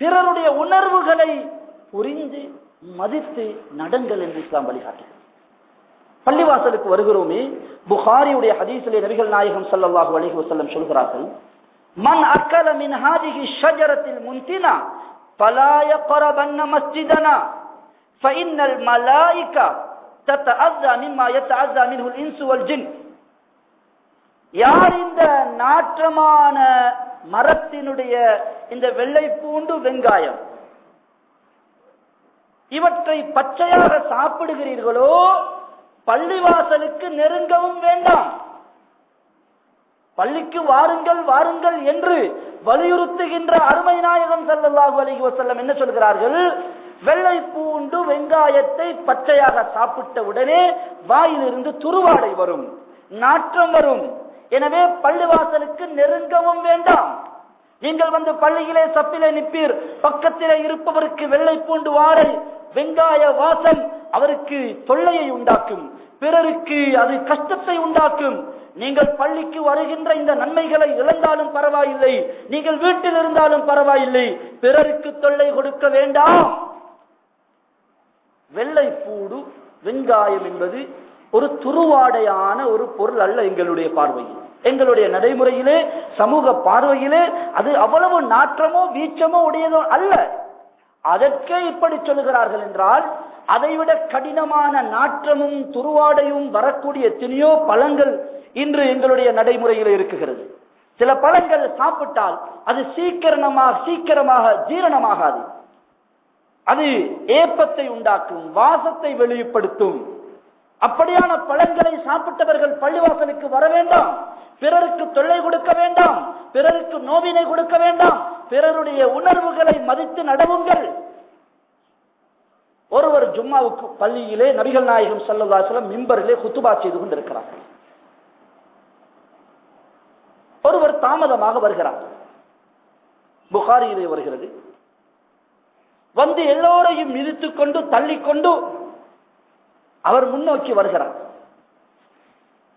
பிறருடைய உணர்வுகளை புரிந்து மதித்து நடங்கள் என்று இஸ்லாம் வழிகாட்டுகிறது. பள்ளிவாசலுக்கு வருகிறோமே புகாரியுடைய ஹதீசிலே நபிகள் நாயகம் சல்லாஹூ அலைஹி வஸல்லம் சொல்கிறார்கள் மன் அக்கல மின் ஹாதிஹி ஷஜரத்தில் முன்தினா ஃபலா யக்ரபன்ன மஸ்ஜிதனா فإن الملائكة تتأذى مما يتأذى منه الإنس والجن யார் இந்த நாற்றமான மரத்தினுடைய இந்த வெள்ளை பூண்டு வெங்காயம் இவற்றை பச்சையாக சாப்பிடுகிறீர்களோ பள்ளிவாசலுக்கு நெருங்கவும் வேண்டாம் பள்ளிக்கு வாருங்கள் வாருங்கள் என்று வலியுறுத்துகின்ற அருமை நாயகம் ஸல்லல்லாஹு அலைஹி வசல்லம் என்ன சொல்கிறார்கள்? வெள்ளை பூண்டு வெங்காயத்தை பச்சையாக சாப்பிட்ட உடனே வாயிலிருந்து துருவாடை வரும் நாற்றம் வரும். எனவே பள்ளிவாசலுக்கு நெருங்கவும் வேண்டாம். நீங்கள் வந்து பள்ளியிலே சப்பிலே நிற்பீர் பக்கத்திலே இருப்பவருக்கு வெள்ளை பூண்டு வாடை வெங்காய வாசல் அவருக்கு தொல்லையை உண்டாக்கும் பிறருக்கு அது கஷ்டத்தை உண்டாக்கும். நீங்கள் பள்ளிக்கு வருகின்ற இந்த நன்மைகளை இழந்தாலும் பரவாயில்லை. நீங்கள் வீட்டில் இருந்தாலும் பரவாயில்லை. பிறருக்கு தொல்லை கொடுக்க வேண்டாம். வெள்ளை பூடு வெங்காயம் என்பது ஒரு துருவாடையான ஒரு பொருள் அல்ல எங்களுடைய பார்வையில். எங்களுடைய நடைமுறையிலே சமூக பார்வையிலே அது அவ்வளவு நாற்றமோ வீச்சமோ உடையதோ அல்ல. அதற்கே இப்படி சொல்லுகிறார்கள் என்றால் அதைவிட கடினமான நாற்றமும் துருவாடையும் வரக்கூடிய எத்தனையோ பழங்கள் இன்று எங்களுடைய நடைமுறையில் இருக்குகிறது. சில பழங்கள் சாப்பிட்டால் அது சீக்கிரமாக சீக்கிரமாக ஜீரணமாகாது. அது ஏப்பத்தை உண்டாக்கும் வாசத்தை வெளிப்படுத்தும். அப்படியான பழங்களை சாப்பிட்டவர்கள் பள்ளிவாசலுக்கு வர வேண்டாம். பிறருக்கு தொல்லை கொடுக்க வேண்டாம். பிறருக்கு நோவினை கொடுக்க வேண்டாம். பிறருடைய உணர்வுகளை மதித்து நடவுங்கள். ஒருவர் ஜும்மாவுக்கு பள்ளியிலே நபிகள் நாயகம் செல்லதாசலம் மிம்பரிலே குத்துபா செய்து கொண்டிருக்கிறார்கள். ஒருவர் தாமதமாக வருகிறார். புகாரியிலே வருகிறது. வந்து எல்லோரையும் மிதித்துக் கொண்டு தள்ளிக்கொண்டு அவர் முன்னோக்கி வருகிறார்.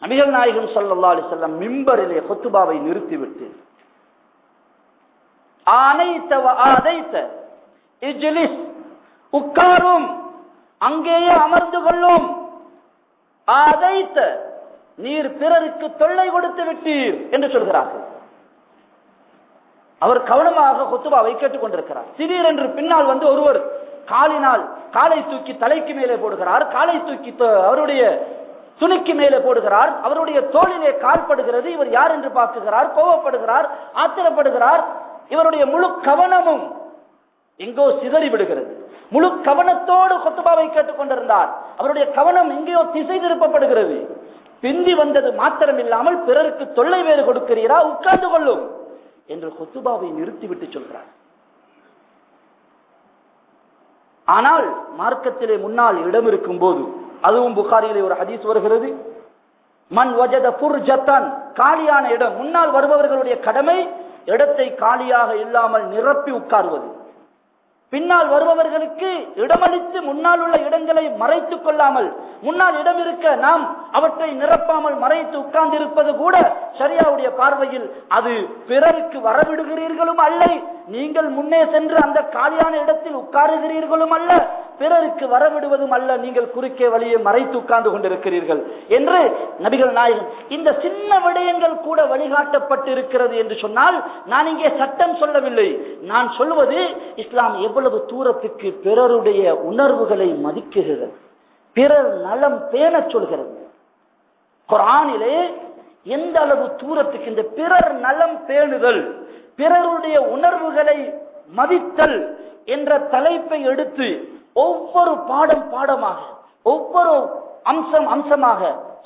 நபிகள் நாயகம் ஸல்லல்லாஹு அலி செல்லம் மிம்பரிலே குத்துபாவை நிறுத்திவிட்டு ஆனைத்த வ ஆதைத்த உட்காரும் அங்கேயே அமர்ந்து கொள்ளும் ஆதைத்த நீர் பிறருக்கு தொல்லை கொடுத்து விட்டீர் என்று சொல்கிறார்கள். அவர் கவனமாக கொத்துபாவை கேட்டுக் கொண்டிருக்கிறார். திடீரென்று பின்னால் வந்து ஒருவர் காலினால் காலை தூக்கி தலைக்கு மேலே போடுகிறார். காலை தூக்கி அவருடைய துணிக்கு மேலே போடுகிறார். அவருடைய தோளிலே கால்படுகிறது இவர் யார் என்று பார்க்குகிறார் கோவப்படுகிறார். ஆத்திரப்படுகிறார். இவருடைய முழு கவனமும் எங்கோ சிதறி விடுகிறது. முழு கவனத்தோடு கொத்துபாவை கேட்டுக் கொண்டிருந்தார். அவருடைய கவனம் எங்கேயோ திசை திருப்பப்படுகிறது. பிந்தி வந்தது மாத்திரம் இல்லாமல் பிறருக்கு தொல்லை வேறு கொடுக்கிறீரா? உட்கார்ந்து கொள்ளும். என்று கொத்துபாவை நிறுத்திவிட்டு சொல்கிறார் ஆனால் மார்க்கத்திலே முன்னால் இடம் இருக்கும் போது அதுவும் புகாரியிலே ஒரு ஹதீஸ் வருகிறது. மண் வஜத புர்ஜத்தன் காலியான இடம். முன்னால் வருபவர்களுடைய கடமை இடத்தை காலியாக இல்லாமல் நிரப்பி உட்காருவது. பின்னால் வருபவர்களுக்கு இடமளித்து முன்னால் உள்ள இடங்களை மறைத்துக் கொள்ளாமல் முன்னால் இடம் இருக்க நாம் அவற்றை நிரப்பாமல் மறைத்து உட்கார்ந்து இருப்பது கூட சரியாவுடைய பார்வையில் அது பிறருக்கு வரவிடுகிறீர்களும் அல்ல. நீங்கள் முன்னே சென்று அந்த காலியான இடத்தில் உட்காருகிறீர்களும் அல்ல பிறருக்கு வரவிடுவதும் அல்ல நீங்கள் குறுக்கே வழியை மறைத்து உட்கார்ந்து கொண்டிருக்கிறீர்கள் என்று நபிகள் நாயகம் இந்த சின்ன விடயங்கள் கூட வழிகாட்டப்பட்டு இருக்கிறது என்று சொன்னால் நான் இங்கே சட்டம் சொல்லவில்லை. நான் சொல்வது இஸ்லாம் எவ்வளவு தூரத்துக்கு பிறருடைய உணர்வுகளை மதிக்குகிறது பிறர் நலம் பேண சொல்கிறது. குரானிலே எந்த அளவு தூரத்துக்கு இந்த பிறர் நலம் பேணுதல் பிறருடைய உணர்வுகளை மதித்தல் என்ற தலைப்பை எடுத்து ஒவ்வொரு பாடம் பாடமாக ஒவ்வொரு அம்சம் அம்சமாக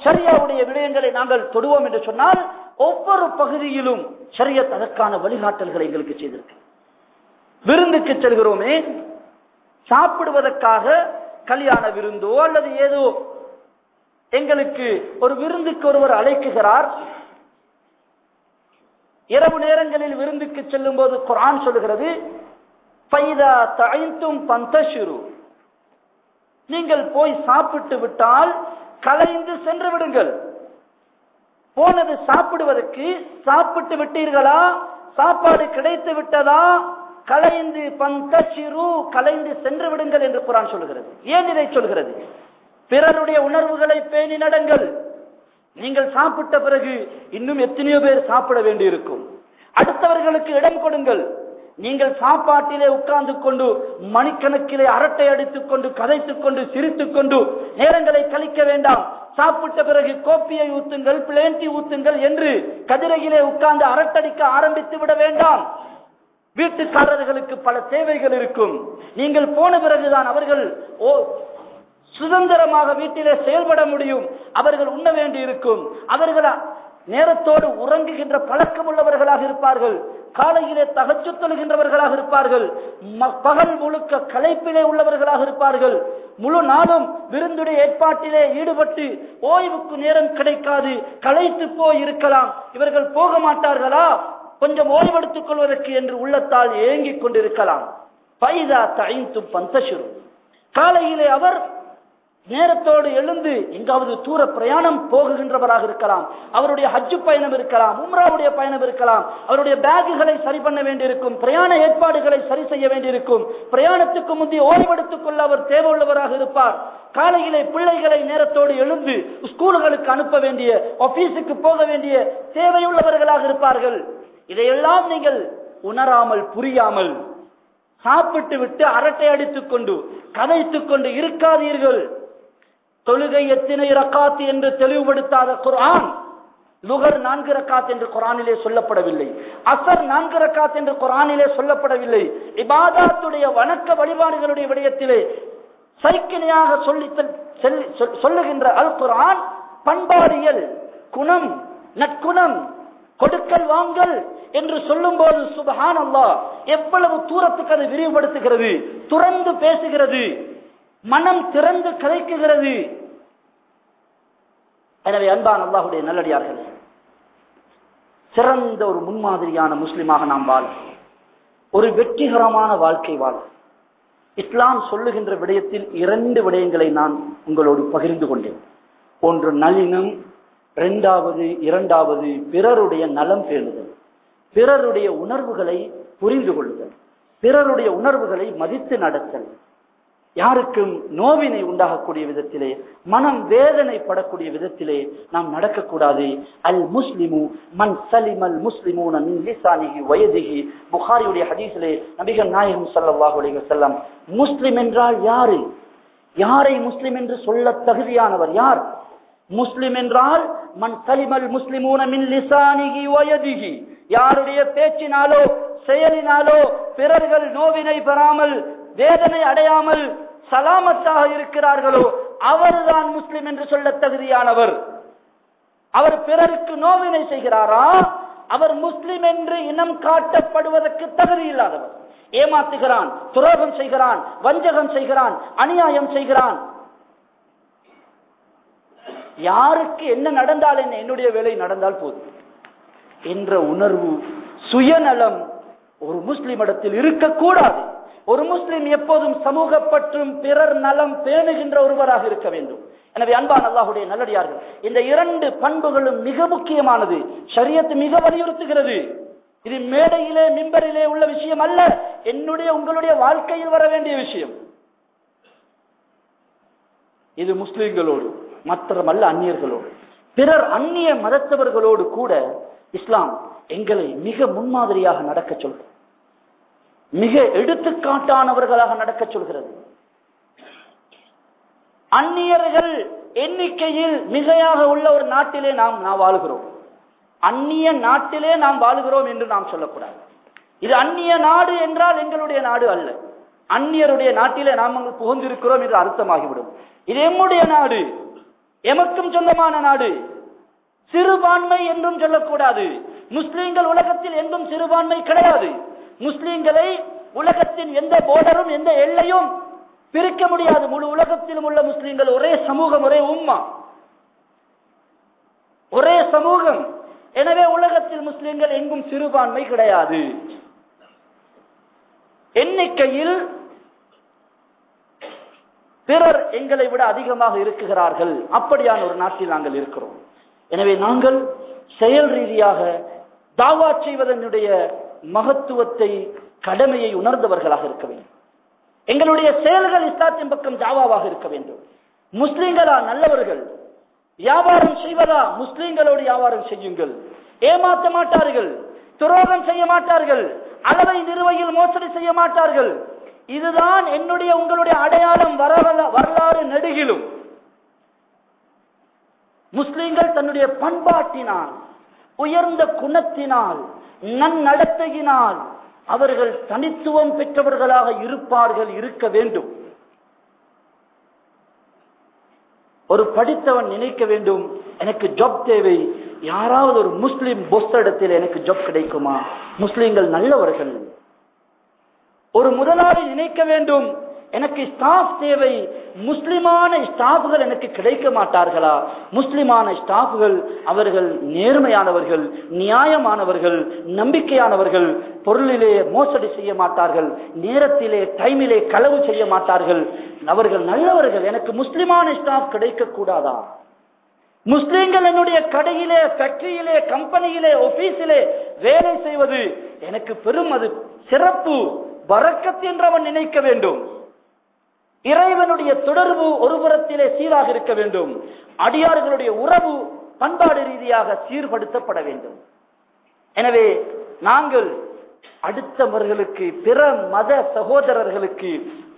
சரியாவுடைய விடயங்களை நாங்கள் தொடுவோம் என்று சொன்னால் ஒவ்வொரு பகுதியிலும் சரியத் அதற்கான வழிகாட்டல்களை எங்களுக்கு செய்திருக்கு. விருந்துக்கு செல்கிறோமே சாப்பிடுவதற்காக கல்யாண விருந்தோ அல்லது ஏதோ எங்களுக்கு ஒரு விருந்துக்கு ஒருவர் அழைக்குகிறார் இரவு நேரங்களில் விருந்துக்கு செல்லும் போது குரான் சொல்லுகிறது பைதா நீங்கள் போய் சாப்பிட்டு விட்டால் கலைந்து சென்று விடுங்கள். போனது சாப்பிடுவதற்கு சாப்பிட்டு விட்டீர்களா? சாப்பாடு கிடைத்து விட்டதா? கலைந்து பந்தஷிரு கலைந்து சென்று விடுங்கள் என்று குரான் சொல்கிறது ஏன் இதை சொல்கிறது? பிறருடைய உணர்வுகளை பேணி நடங்கள் நீங்கள் சாப்பிட்ட பிறகு இன்னும் எத்தனையோ பேர் சாப்பிட வேண்டியிருக்கும். அடுத்தவர்களுக்கு இடம் கொடுங்கள். நீங்கள் சாப்பாட்டிலே உட்கார்ந்து கொண்டு மணிக்கணக்கிலே அரட்டை அடித்துக் கொண்டு கதைத்துக் கொண்டு சிரித்துக் கொண்டு நேரங்களை கழிக்க வேண்டாம். சாப்பிட்ட பிறகு கோப்பியை ஊத்துங்கள் பிளேண்டி ஊத்துங்கள் என்று கதிரையிலே உட்கார்ந்து அரட்டடிக்க ஆரம்பித்து விட வேண்டாம். வீட்டுக்காரர்களுக்கு பல தேவைகள் இருக்கும். நீங்கள் போன பிறகுதான் அவர்கள் ஓ சுதந்திரமாக வீட்டிலே செயல்பட முடியும். அவர்கள் உண்ண வேண்டி இருக்கும் அவர்கள் நேரத்தோடு உறங்குகின்ற பழக்கம் உள்ளவர்களாக இருப்பார்கள். காலையிலே தகச்சு தொழுகின்றவர்களாக இருப்பார்கள். பகல் முழுக்க களைப்பிலே உள்ளவர்களாக இருப்பார்கள். முழு நாளும் விருந்துடைய ஏற்பாட்டிலே ஈடுபட்டு ஓய்வுக்கு நேரம் கிடைக்காது. களைத்து போய் இருக்கலாம். இவர்கள் போக மாட்டார்களா? கொஞ்சம் ஓய்வெடுத்துக் கொள்வதற்கு என்று உள்ளத்தால் ஏங்கிக் கொண்டிருக்கலாம். பைதா தைந்தும் பந்தசுரு காலையிலே அவர் நேரத்தோடு எழுந்து எங்காவது தூர பிரயாணம் போகுகின்றவராக இருக்கலாம். அவருடைய ஹஜ்ஜு பயணம் இருக்கலாம் உம்ராவுடைய பயணம் இருக்கலாம். அவருடைய பேகுகளை சரி பண்ண வேண்டியிருக்கும் பிரயாண ஏற்பாடுகளை சரி செய்ய வேண்டியிருக்கும். பிரயாணத்துக்கு முந்தைய ஓய்வெடுத்துக் கொள்ள அவர் தேவை உள்ளவராக இருப்பார். காலையிலே பிள்ளைகளை நேரத்தோடு எழுந்து ஸ்கூல்களுக்கு அனுப்ப வேண்டிய ஆபீஸுக்கு போக வேண்டிய தேவையுள்ளவர்களாக இருப்பார்கள். இதையெல்லாம் நீங்கள் உணராமல் புரியாமல் சாப்பிட்டு விட்டு அரட்டை அடித்துக் கொண்டு கதைத்துக் கொண்டு இருக்காதீர்கள். தொழுகை எத்தனை ரக்காத்து என்று தெளிவுபடுத்தாத குரான் லுகர் நான்கு ரக்காத் என்று குரானிலே சொல்லப்படவில்லை. அசர் நான்கு ரக்காத் என்று குரானிலே சொல்லப்படவில்லை. இபாதாத்துடைய வணக்க வழிபாடுகளுடைய விடயத்திலே சைக்கிணையாக சொல்லி சொல்லுகின்ற அல் குரான் பண்பாடியல் குணம் நற்குணம் கொடுக்கல் வாங்கல் என்று சொல்லும் போது சுபஹான் அல்லா எவ்வளவு தூரத்துக்கு அது விரிவுபடுத்துகிறது துறந்து பேசுகிறது. மனம் திறந்து கலைக்குகிறது எனவே அன்பான் அல்லாஹுடைய நல்லடியார்கள் சிறந்த ஒரு முன்மாதிரியான முஸ்லிமாக நாம் வாழ ஒரு வெற்றிகரமான வாழ்க்கை வாழ இஸ்லாம் சொல்லுகின்ற விடயத்தில் இரண்டு விடயங்களை நான் உங்களோடு பகிர்ந்து கொண்டேன். ஒன்று நளினம் இரண்டாவது இரண்டாவது பிறருடைய நலம் பேணுதல் பிறருடைய உணர்வுகளை புரிந்து கொள்ளுதல் பிறருடைய உணர்வுகளை மதித்து நடத்தல் யாருக்கும் நோவினை உண்டாகக்கூடிய விதத்திலே மனம் வேதனைப்படக்கூடிய விதத்திலே நாம் நடக்கக்கூடாது. அல் முஸ்லிமு மன் சலிமல் முஸ்லிமூன மின் வயதிகி புகாரியுடைய ஹதீஸிலே நபிகள் நாயகம் ஸல்லல்லாஹு அலைஹி வஸல்லம் முஸ்லிம் என்றால் யாரு? யாரை முஸ்லிம் என்று சொல்ல தகுதியானவர் யார்? முஸ்லிம் என்றால் மன் சலிமல் முஸ்லிமூன மின் லிசானிகி வயதிகி யாருடைய பேச்சினாலோ செயலினாலோ பிறர்கள் நோவினை பெறாமல் வேதனை அடையாமல் சலாமத்தாக இருக்கிறார்களோ அவர்தான் முஸ்லிம் என்று சொல்ல தகுதியானவர். அவர் பிறருக்கு நோவினை செய்கிறாரா? அவர் முஸ்லிம் என்று இனம் காட்டப்படுவதற்கு தகுதி இல்லாதவர். ஏமாத்துகிறான் துரோகம் செய்கிறான் வஞ்சகம் செய்கிறான் அநியாயம் செய்கிறான். யாருக்கு என்ன நடந்தால் என்ன? என்னுடைய வேலை நடந்தால் போதும். என்ற உணர்வு சுயநலம் ஒரு முஸ்லிம் இடத்தில் இருக்கக்கூடாது. ஒரு முஸ்லிம் எப்போதும் சமூக பற்றும் பிறர் நலம் பேணுகின்ற ஒருவராக இருக்க வேண்டும். எனவே அன்பான் அல்லாஹுடைய நல்லடியார்கள் இந்த இரண்டு பண்புகளும் மிக முக்கியமானது. சரியத்து மிக வலியுறுத்துகிறது. இது மேடையிலே மிம்பரிலே உள்ள விஷயம் அல்ல. என்னுடைய உங்களுடைய வாழ்க்கையில் வர வேண்டிய விஷயம். இது முஸ்லிம்களோடு மற்றமல்ல அந்நியர்களோடு. பிறர் அந்நிய மதத்தவர்களோடு கூட இஸ்லாம் எங்களை மிக முன்மாதிரியாக நடக்க சொல்கிறது மிக எடுத்துக்காட்டானவர்களாக நடக்க சொல்கிறது. அந்நியர்கள் எண்ணிக்கையில் மிகையாக உள்ள ஒரு நாட்டிலே நாம் நாம் வாழுகிறோம். அந்நிய நாட்டிலே நாம் வாழுகிறோம் என்று நாம் சொல்லக்கூடாது. இது அந்நிய நாடு என்றால் எங்களுடைய நாடு அல்ல. அந்நியருடைய நாட்டிலே நாம் அங்கு புகுந்திருக்கிறோம் என்று அர்த்தமாகிவிடும். இது எம்முடைய நாடு. எமக்கும் சொந்தமான நாடு. சிறுபான்மை என்றும் சொல்லக்கூடாது. முஸ்லிம்கள் உலகத்தில் எங்கும் சிறுபான்மை கிடையாது. முஸ்லீம்களை உலகத்தின் எந்த போர்டரும் எந்த எல்லையும் பிரிக்க முடியாது. முழு உலகத்திலும் உள்ள முஸ்லீம்கள் ஒரே சமூகம் ஒரே உம்மா. ஒரே சமூகம். எனவே உலகத்தில் முஸ்லிம்கள் எங்கும் சிறுபான்மை கிடையாது. எண்ணிக்கையில் பிறர் எங்களை விட அதிகமாக இருக்குகிறார்கள். அப்படியான ஒரு நாட்டில் நாங்கள் இருக்கிறோம். எனவே நாங்கள் செயல் ரீதியாக தாவா செய்வதனுடைய மகத்துவத்தை கடமையை உணர்ந்தவர்களாக இருக்க வேண்டும். எங்களுடைய செயல்கள் இஸ்லாத்தின் பக்கம் ஜாவாவாக இருக்க வேண்டும். முஸ்லீம்களா நல்லவர்கள்? வியாபாரம் செய்வதா? முஸ்லீம்களோடு வியாபாரம் செய்யுங்கள். ஏமாற்ற மாட்டார்கள்? துரோகம் செய்ய மாட்டார்கள்? அளவை நிறுவையில் மோசடி செய்ய மாட்டார்கள்? இதுதான் என்னுடைய உங்களுடைய அடையாளம் வரலாறு நெடுகிலும். முஸ்லீம்கள் தன்னுடைய பண்பாட்டினால் உயர்ந்த குணத்தினால் நன்னடத்தையினால் அவர்கள் தனித்துவம் பெற்றவர்களாக இருப்பார்கள் இருக்க வேண்டும். ஒரு படித்தவன் நினைக்க வேண்டும் எனக்கு ஜாப் தேவை. யாராவது ஒரு முஸ்லிம் பொஸ் இடத்தில் எனக்கு ஜாப் கிடைக்குமா? முஸ்லிம்கள் நல்லவர்கள். ஒரு முதலாளி நினைக்க வேண்டும் எனக்கு ஸ்டாஃப் தேவை. முஸ்லிமான ஸ்டாஃப்கள் எனக்கு கிடைக்க மாட்டார்களா? முஸ்லிமான ஸ்டாஃப்கள் அவர்கள் நேர்மையானவர்கள் நியாயமானவர்கள் நம்பிக்கையானவர்கள் பொருளிலே மோசடி செய்ய மாட்டார்கள் நேரத்திலே டைமிலே களவு செய்ய மாட்டார்கள். அவர்கள் நல்லவர்கள். எனக்கு முஸ்லிமான ஸ்டாஃப் கிடைக்க கூடாதா முஸ்லீம்கள் என்னுடைய கடையிலே ஃபேக்டரியிலே கம்பெனியிலே ஆபீஸிலே வேலை செய்வது எனக்கு பெரும் அது சிறப்பு வரக்கத் என்று அவன் நினைக்க வேண்டும். இறைவனுடைய தொடர்பு ஒரு புறத்திலே சீராக இருக்க வேண்டும். அடியார்களுடைய உறவு பண்பாடு ரீதியாக சீர்படுத்தப்பட வேண்டும். எனவே நாங்கள் அடுத்தவர்களுக்கு பிற மத சகோதரர்களுக்கு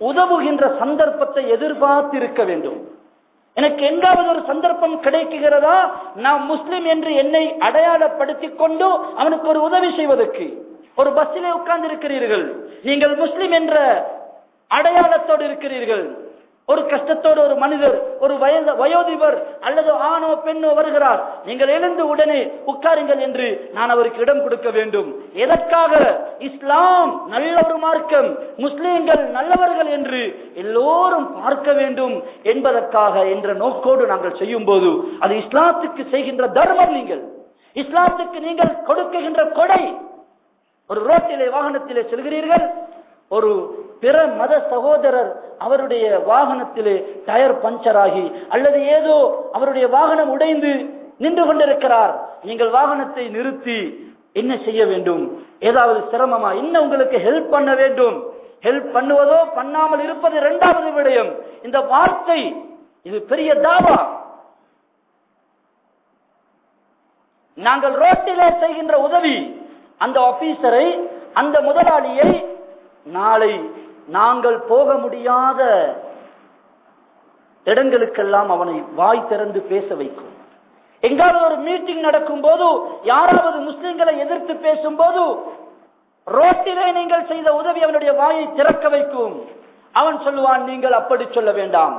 உதவுகின்ற சந்தர்ப்பத்தை எதிர்பார்த்திருக்க வேண்டும். எனக்கு எங்காவது ஒரு சந்தர்ப்பம் கிடைக்குகிறதா? நான் முஸ்லிம் என்று என்னை அடையாளப்படுத்திக் கொண்டு அவனுக்கு ஒரு உதவி செய்வதற்கு. ஒரு பஸ்ஸிலே உட்கார்ந்து இருக்கிறீர்கள் நீங்கள் முஸ்லிம் என்ற அடையாளத்தோடு இருக்கிறீர்கள். ஒரு கஷ்டத்தோடு ஒரு மனிதர் ஒரு வயது வயோதிபர் அல்லது ஆணோ பெண்ணோ வருகிறார். நீங்கள் எழுந்து உடனே உட்காருங்கள் என்று நான் அவருக்கு இடம் கொடுக்க வேண்டும். எதற்காக? இஸ்லாம் நல்ல ஒரு மார்க்கம். முஸ்லீம்கள் நல்லவர்கள் என்று எல்லோரும் பார்க்க வேண்டும் என்பதற்காக என்ற நோக்கோடு நாங்கள் செய்யும் போது அது இஸ்லாத்துக்கு செய்கின்ற தர்மம் நீங்கள். இஸ்லாத்துக்கு நீங்கள் கொடுக்குகின்ற கொடை. ஒரு ரோட்டிலே வாகனத்திலே செல்கிறீர்கள். ஒரு பிற மத சகோதரர் அவருடைய வாகனத்திலே டயர் பஞ்சர் ஆகி அல்லது ஏதோ அவருடைய வாகனம் உடைந்து நின்று கொண்டிருக்கிறார். நீங்கள் வாகனத்தை நிறுத்தி என்ன செய்ய வேண்டும்? ஏதாவது சிரமமா? இன்னும் உங்களுக்கு ஹெல்ப் பண்ண வேண்டும்? ஹெல்ப் பண்ணுவதோ பண்ணாமல் இருப்பது இரண்டாவது விடயம். இந்த வார்த்தை இது பெரிய தாவா. நாங்கள் ரோட்டிலே செய்கின்ற உதவி அந்த ஆபீசரை அந்த முதலாளியை நாளை நாங்கள் போக முடியாத இடங்களுக்கெல்லாம் அவனை வாய் திறந்து பேச வைக்கும். எங்காவது ஒரு மீட்டிங் நடக்கும் போது யாராவது முஸ்லிம்களை எதிர்த்து பேசும் போது ரோட்டிலே நீங்கள் செய்த உதவி அவனுடைய வாயை திறக்க வைக்கும். அவன் சொல்லுவான் நீங்கள் அப்படி சொல்ல வேண்டாம்.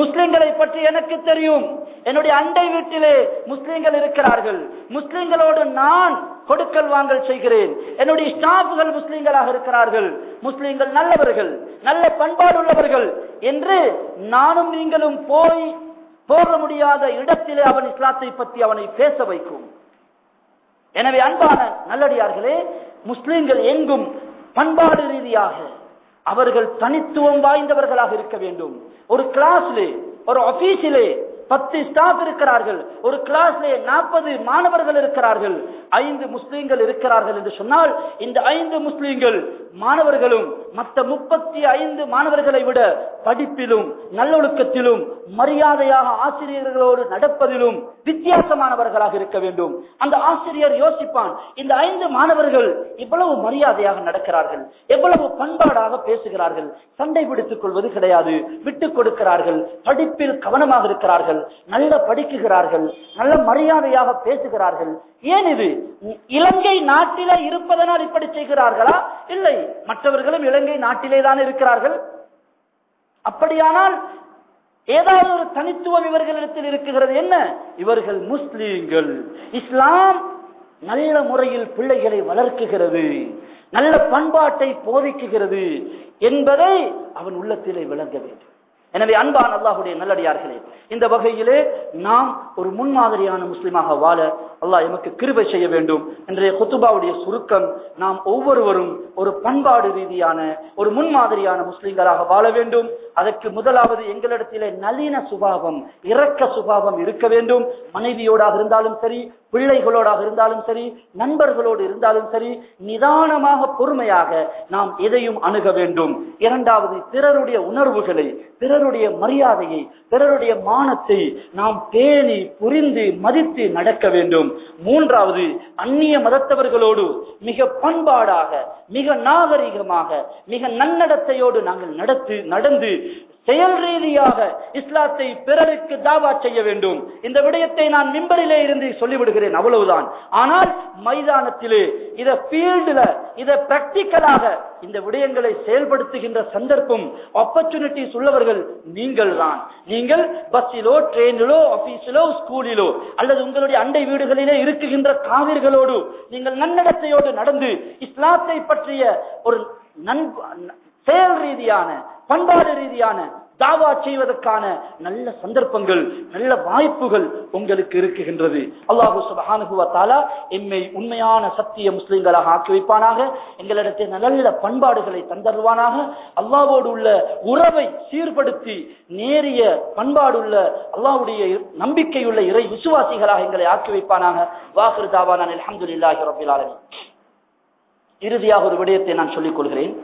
முஸ்லிம்களை பற்றி எனக்கு தெரியும். என்னுடைய அண்டை வீட்டிலே முஸ்லிம்கள் இருக்கிறார்கள். முஸ்லிம்களோடு நான் கொடுக்கல் வாங்கல் செய்கிறேன். என்னுடைய ஸ்டாஃப்கள் முஸ்லிம்களாக இருக்கிறார்கள். முஸ்லிம்கள் நல்லவர்கள் நல்ல பண்பாடு உள்ளவர்கள் என்று நானும் நீங்களும் போய் போக முடியாத இடத்திலே அவன் இஸ்லாத்தை பற்றி அவனை பேச வைக்கும். எனவே அன்பான நல்லடியார்களே முஸ்லிம்கள் எங்கும் பண்பாடு ரீதியாக அவர்கள் தனித்துவம் வாய்ந்தவர்களாக இருக்க வேண்டும். ஒரு கிளாஸ்லே ஒரு ஆபீஸிலே பத்து ஸ்டாஃப் இருக்கிறார்கள். ஒரு கிளாஸ்ல நாற்பது மாணவர்கள் இருக்கிறார்கள். ஐந்து முஸ்லீம்கள் இருக்கிறார்கள் என்று சொன்னால் இந்த ஐந்து முஸ்லீம்கள் மாணவர்களும் மற்ற முப்பத்தி ஐந்து மாணவர்களை விட படிப்பிலும் நல்லொழுக்கத்திலும் மரியாதையாக ஆசிரியர்களோடு நடப்பதிலும் வித்தியாசமானவர்களாக இருக்க வேண்டும். அந்த ஆசிரியர் யோசிப்பான் இந்த ஐந்து மாணவர்கள் இவ்வளவு மரியாதையாக நடக்கிறார்கள் எவ்வளவு பண்பாடாக பேசுகிறார்கள். சண்டை பிடித்துக் கொள்வது கிடையாது விட்டுக் கொடுக்கிறார்கள் படிப்பில் கவனமாக இருக்கிறார்கள். நல்ல படிக்குகிறார்கள் நல்ல மரியாதையாக பேசுகிறார்கள். ஏன் இது? இலங்கை நாட்டில இருப்பதனால் இப்படி செய்கிறார்களா? இல்லை. மற்றவர்களும் இலங்கை நாட்டிலே தான் இருக்கிறார்கள். அப்படியானால் ஏதாவது ஒரு தனித்துவம் இவர்களிடத்தில் இருக்குகிறது என்ன? இவர்கள் முஸ்லீம்கள். இஸ்லாம் நல்ல முறையில் பிள்ளைகளை வளர்க்குகிறது. நல்ல பண்பாட்டை போதிக்குகிறது என்பதை அவன் உள்ளத்திலே விளங்க வேண்டும். எனவே அன்பான் அல்லாஹுடைய நல்லடியார்களே இந்த வகையிலே நாம் ஒரு முன்மாதிரியான முஸ்லிமாக வாழ அல்லாஹ் எமக்கு கிருபை செய்ய வேண்டும். இன்றைய குத்துபாவுடைய சுருக்கம் நாம் ஒவ்வொருவரும் ஒரு பண்பாடு ரீதியான ஒரு முன்மாதிரியான முஸ்லிம்களாக வாழ வேண்டும். அதற்கு முதலாவது எங்களிடத்திலே நளின சுபாவம் இரக்க சுபாவம் இருக்க வேண்டும். மனைவியோடாக இருந்தாலும் சரி பிள்ளைகளோடாக இருந்தாலும் சரி நண்பர்களோடு இருந்தாலும் சரி நிதானமாக பொறுமையாக நாம் எதையும் அணுக வேண்டும். இரண்டாவது பிறருடைய உணர்வுகளை பிறர் பிறருடைய மரியாதையை பிறருடைய மானத்தை நாம் பேணி புரிந்து மதித்து நடக்க வேண்டும். மூன்றாவது அந்நிய மதத்தவர்களோடு மிக பண்பாடாக மிக நாகரிகமாக மிக நன்னடத்தையோடு நாங்கள் நடத்து நடந்து செயல் ரீதியாக இஸ்லாத்தை பிறருக்கு தாவா செய்ய வேண்டும். இந்த விடயத்தை நான் மிம்பரிலே இருந்து சொல்லிவிடுகிறேன் அவ்வளவுதான். ஆனால் மைதானத்திலே இத பீல்டுல இத பிராக்டிக்கலாக இந்த விடயங்களை செயல்படுத்துகின்ற சந்தர்ப்பம் ஆப்பர்ச்சுனிட்டிஸ் உள்ளவர்கள் நீங்கள் தான் நீங்கள் பஸ்ஸிலோ ட்ரெயினிலோ ஆபீஸிலோ ஸ்கூலிலோ அல்லது உங்களுடைய அண்டை வீடுகளிலே இருக்குகின்ற காவிர்களோடு நீங்கள் நன்னடத்தையோடு நடந்து இஸ்லாத்தை பற்றிய ஒரு நன் செயல் ரீதியான பண்பாடு ரீதியான தாவா செய்வதற்கான நல்ல சந்தர்ப்பங்கள் நல்ல வாய்ப்புகள் உங்களுக்கு இருக்குகின்றது. அல்லாஹு சுபஹானுகுவத்தாலா எம்மை உண்மையான சத்திய முஸ்லிம்களாக ஆக்கி வைப்பானாக எங்களிடத்தில் நல்ல பண்பாடுகளை தந்தருவானாக. அல்லாவோடு உள்ள உறவை சீர்படுத்தி நேரிய பண்பாடுள்ள அல்லாவுடைய நம்பிக்கையுள்ள இறை விசுவாசிகளாக எங்களை ஆக்கி வைப்பானாக. வாஹிரு தாவா அலமதுல்லாஹி ரபில் இறுதியாக ஒரு விடயத்தை நான் சொல்லிக் கொள்கிறேன்.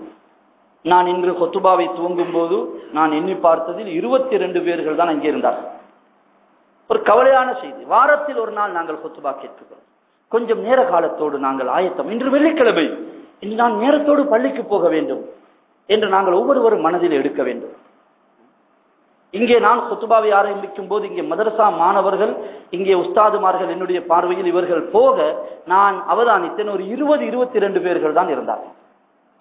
நான் இன்று கொத்துபாவை துவங்கும் போது நான் எண்ணி பார்த்ததில் இருபத்தி ரெண்டு பேர்கள் தான் அங்கே இருந்தார்கள். ஒரு கவலையான செய்தி. வாரத்தில் ஒரு நாள் நாங்கள் கொத்துபா கேட்கிறோம் கொஞ்சம் நேர காலத்தோடு நாங்கள் ஆயத்தம். இன்று வெள்ளிக்கிழமை. இன்று நான் நேரத்தோடு பள்ளிக்கு போக வேண்டும் என்று நாங்கள் ஒவ்வொருவரும் மனதில் எடுக்க வேண்டும். இங்கே நான் சொத்துபாவை ஆரம்பிக்கும் போது இங்கே மதரசா மாணவர்கள் இங்கே உஸ்தாதுமார்கள் என்னுடைய பார்வையில் இவர்கள் போக நான் அவதானித்தேன். ஒரு இருபது இருபத்தி ரெண்டு பேர்கள் தான் இருந்தார்கள்.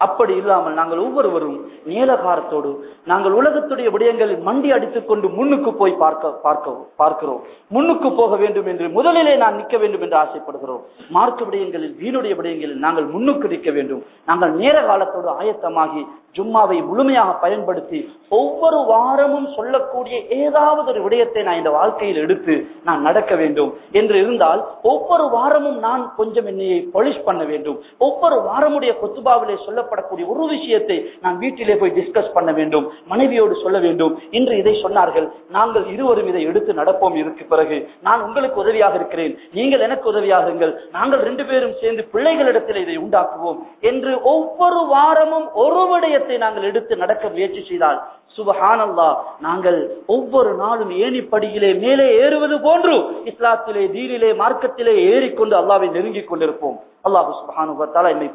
அப்படி இல்லாமல் நாங்கள் ஒவ்வொருவரும் நீலகாரத்தோடு நாங்கள் உலகத்துடைய விடயங்களில் மண்டி அடித்துக் கொண்டு முன்னுக்கு போய் பார்க்க பார்க்க பார்க்கிறோம். முன்னுக்கு போக வேண்டும் என்று முதலிலே நான் நிற்க வேண்டும் என்று ஆசைப்படுகிறோம். மார்க்க விடயங்களில் வீணுடைய விடயங்களில் நாங்கள் முன்னுக்கு நிற்க வேண்டும். நாங்கள் நேர காலத்தோடு ஆயத்தமாகி ஜும்மாவை முழுமையாக பயன்படுத்தி ஒவ்வொரு வாரமும் சொல்லக்கூடிய ஏதாவது ஒரு விடயத்தை நான் இந்த வாழ்க்கையில் எடுத்து நான் நடக்க வேண்டும் என்று இருந்தால் ஒவ்வொரு வாரமும் நான் கொஞ்சம் என்னையை பொலிஷ் பண்ண வேண்டும். ஒவ்வொரு வாரமுடைய கொத்துபாவிலே சொல்ல சொல்லப்படக்கூடிய ஒரு விஷயத்தை நான் வீட்டிலே போய் டிஸ்கஸ் பண்ண வேண்டும் மனைவியோடு சொல்ல வேண்டும். இன்று இதை சொன்னார்கள். நாங்கள் இருவரும் இதை எடுத்து நடப்போம் இதற்கு பிறகு. நான் உங்களுக்கு உதவியாக இருக்கிறேன். நீங்கள் எனக்கு உதவியாகுங்கள் நாங்கள் ரெண்டு பேரும் சேர்ந்து பிள்ளைகளிடத்தில் இதை உண்டாக்குவோம் என்று ஒவ்வொரு வாரமும் ஒரு விடயத்தை நாங்கள் எடுத்து நடக்க முயற்சி செய்தால் சுபஹானல்லா நாங்கள் ஒவ்வொரு நாளும் ஏணிப்படியிலே மேலே ஏறுவது போன்று இஸ்லாத்திலே தீனிலே மார்க்கத்திலே ஏறிக்கொண்டு அல்லாவை நெருங்கிக் கொண்டிருப்போம். அல்லாஹு சுபஹானு என்னை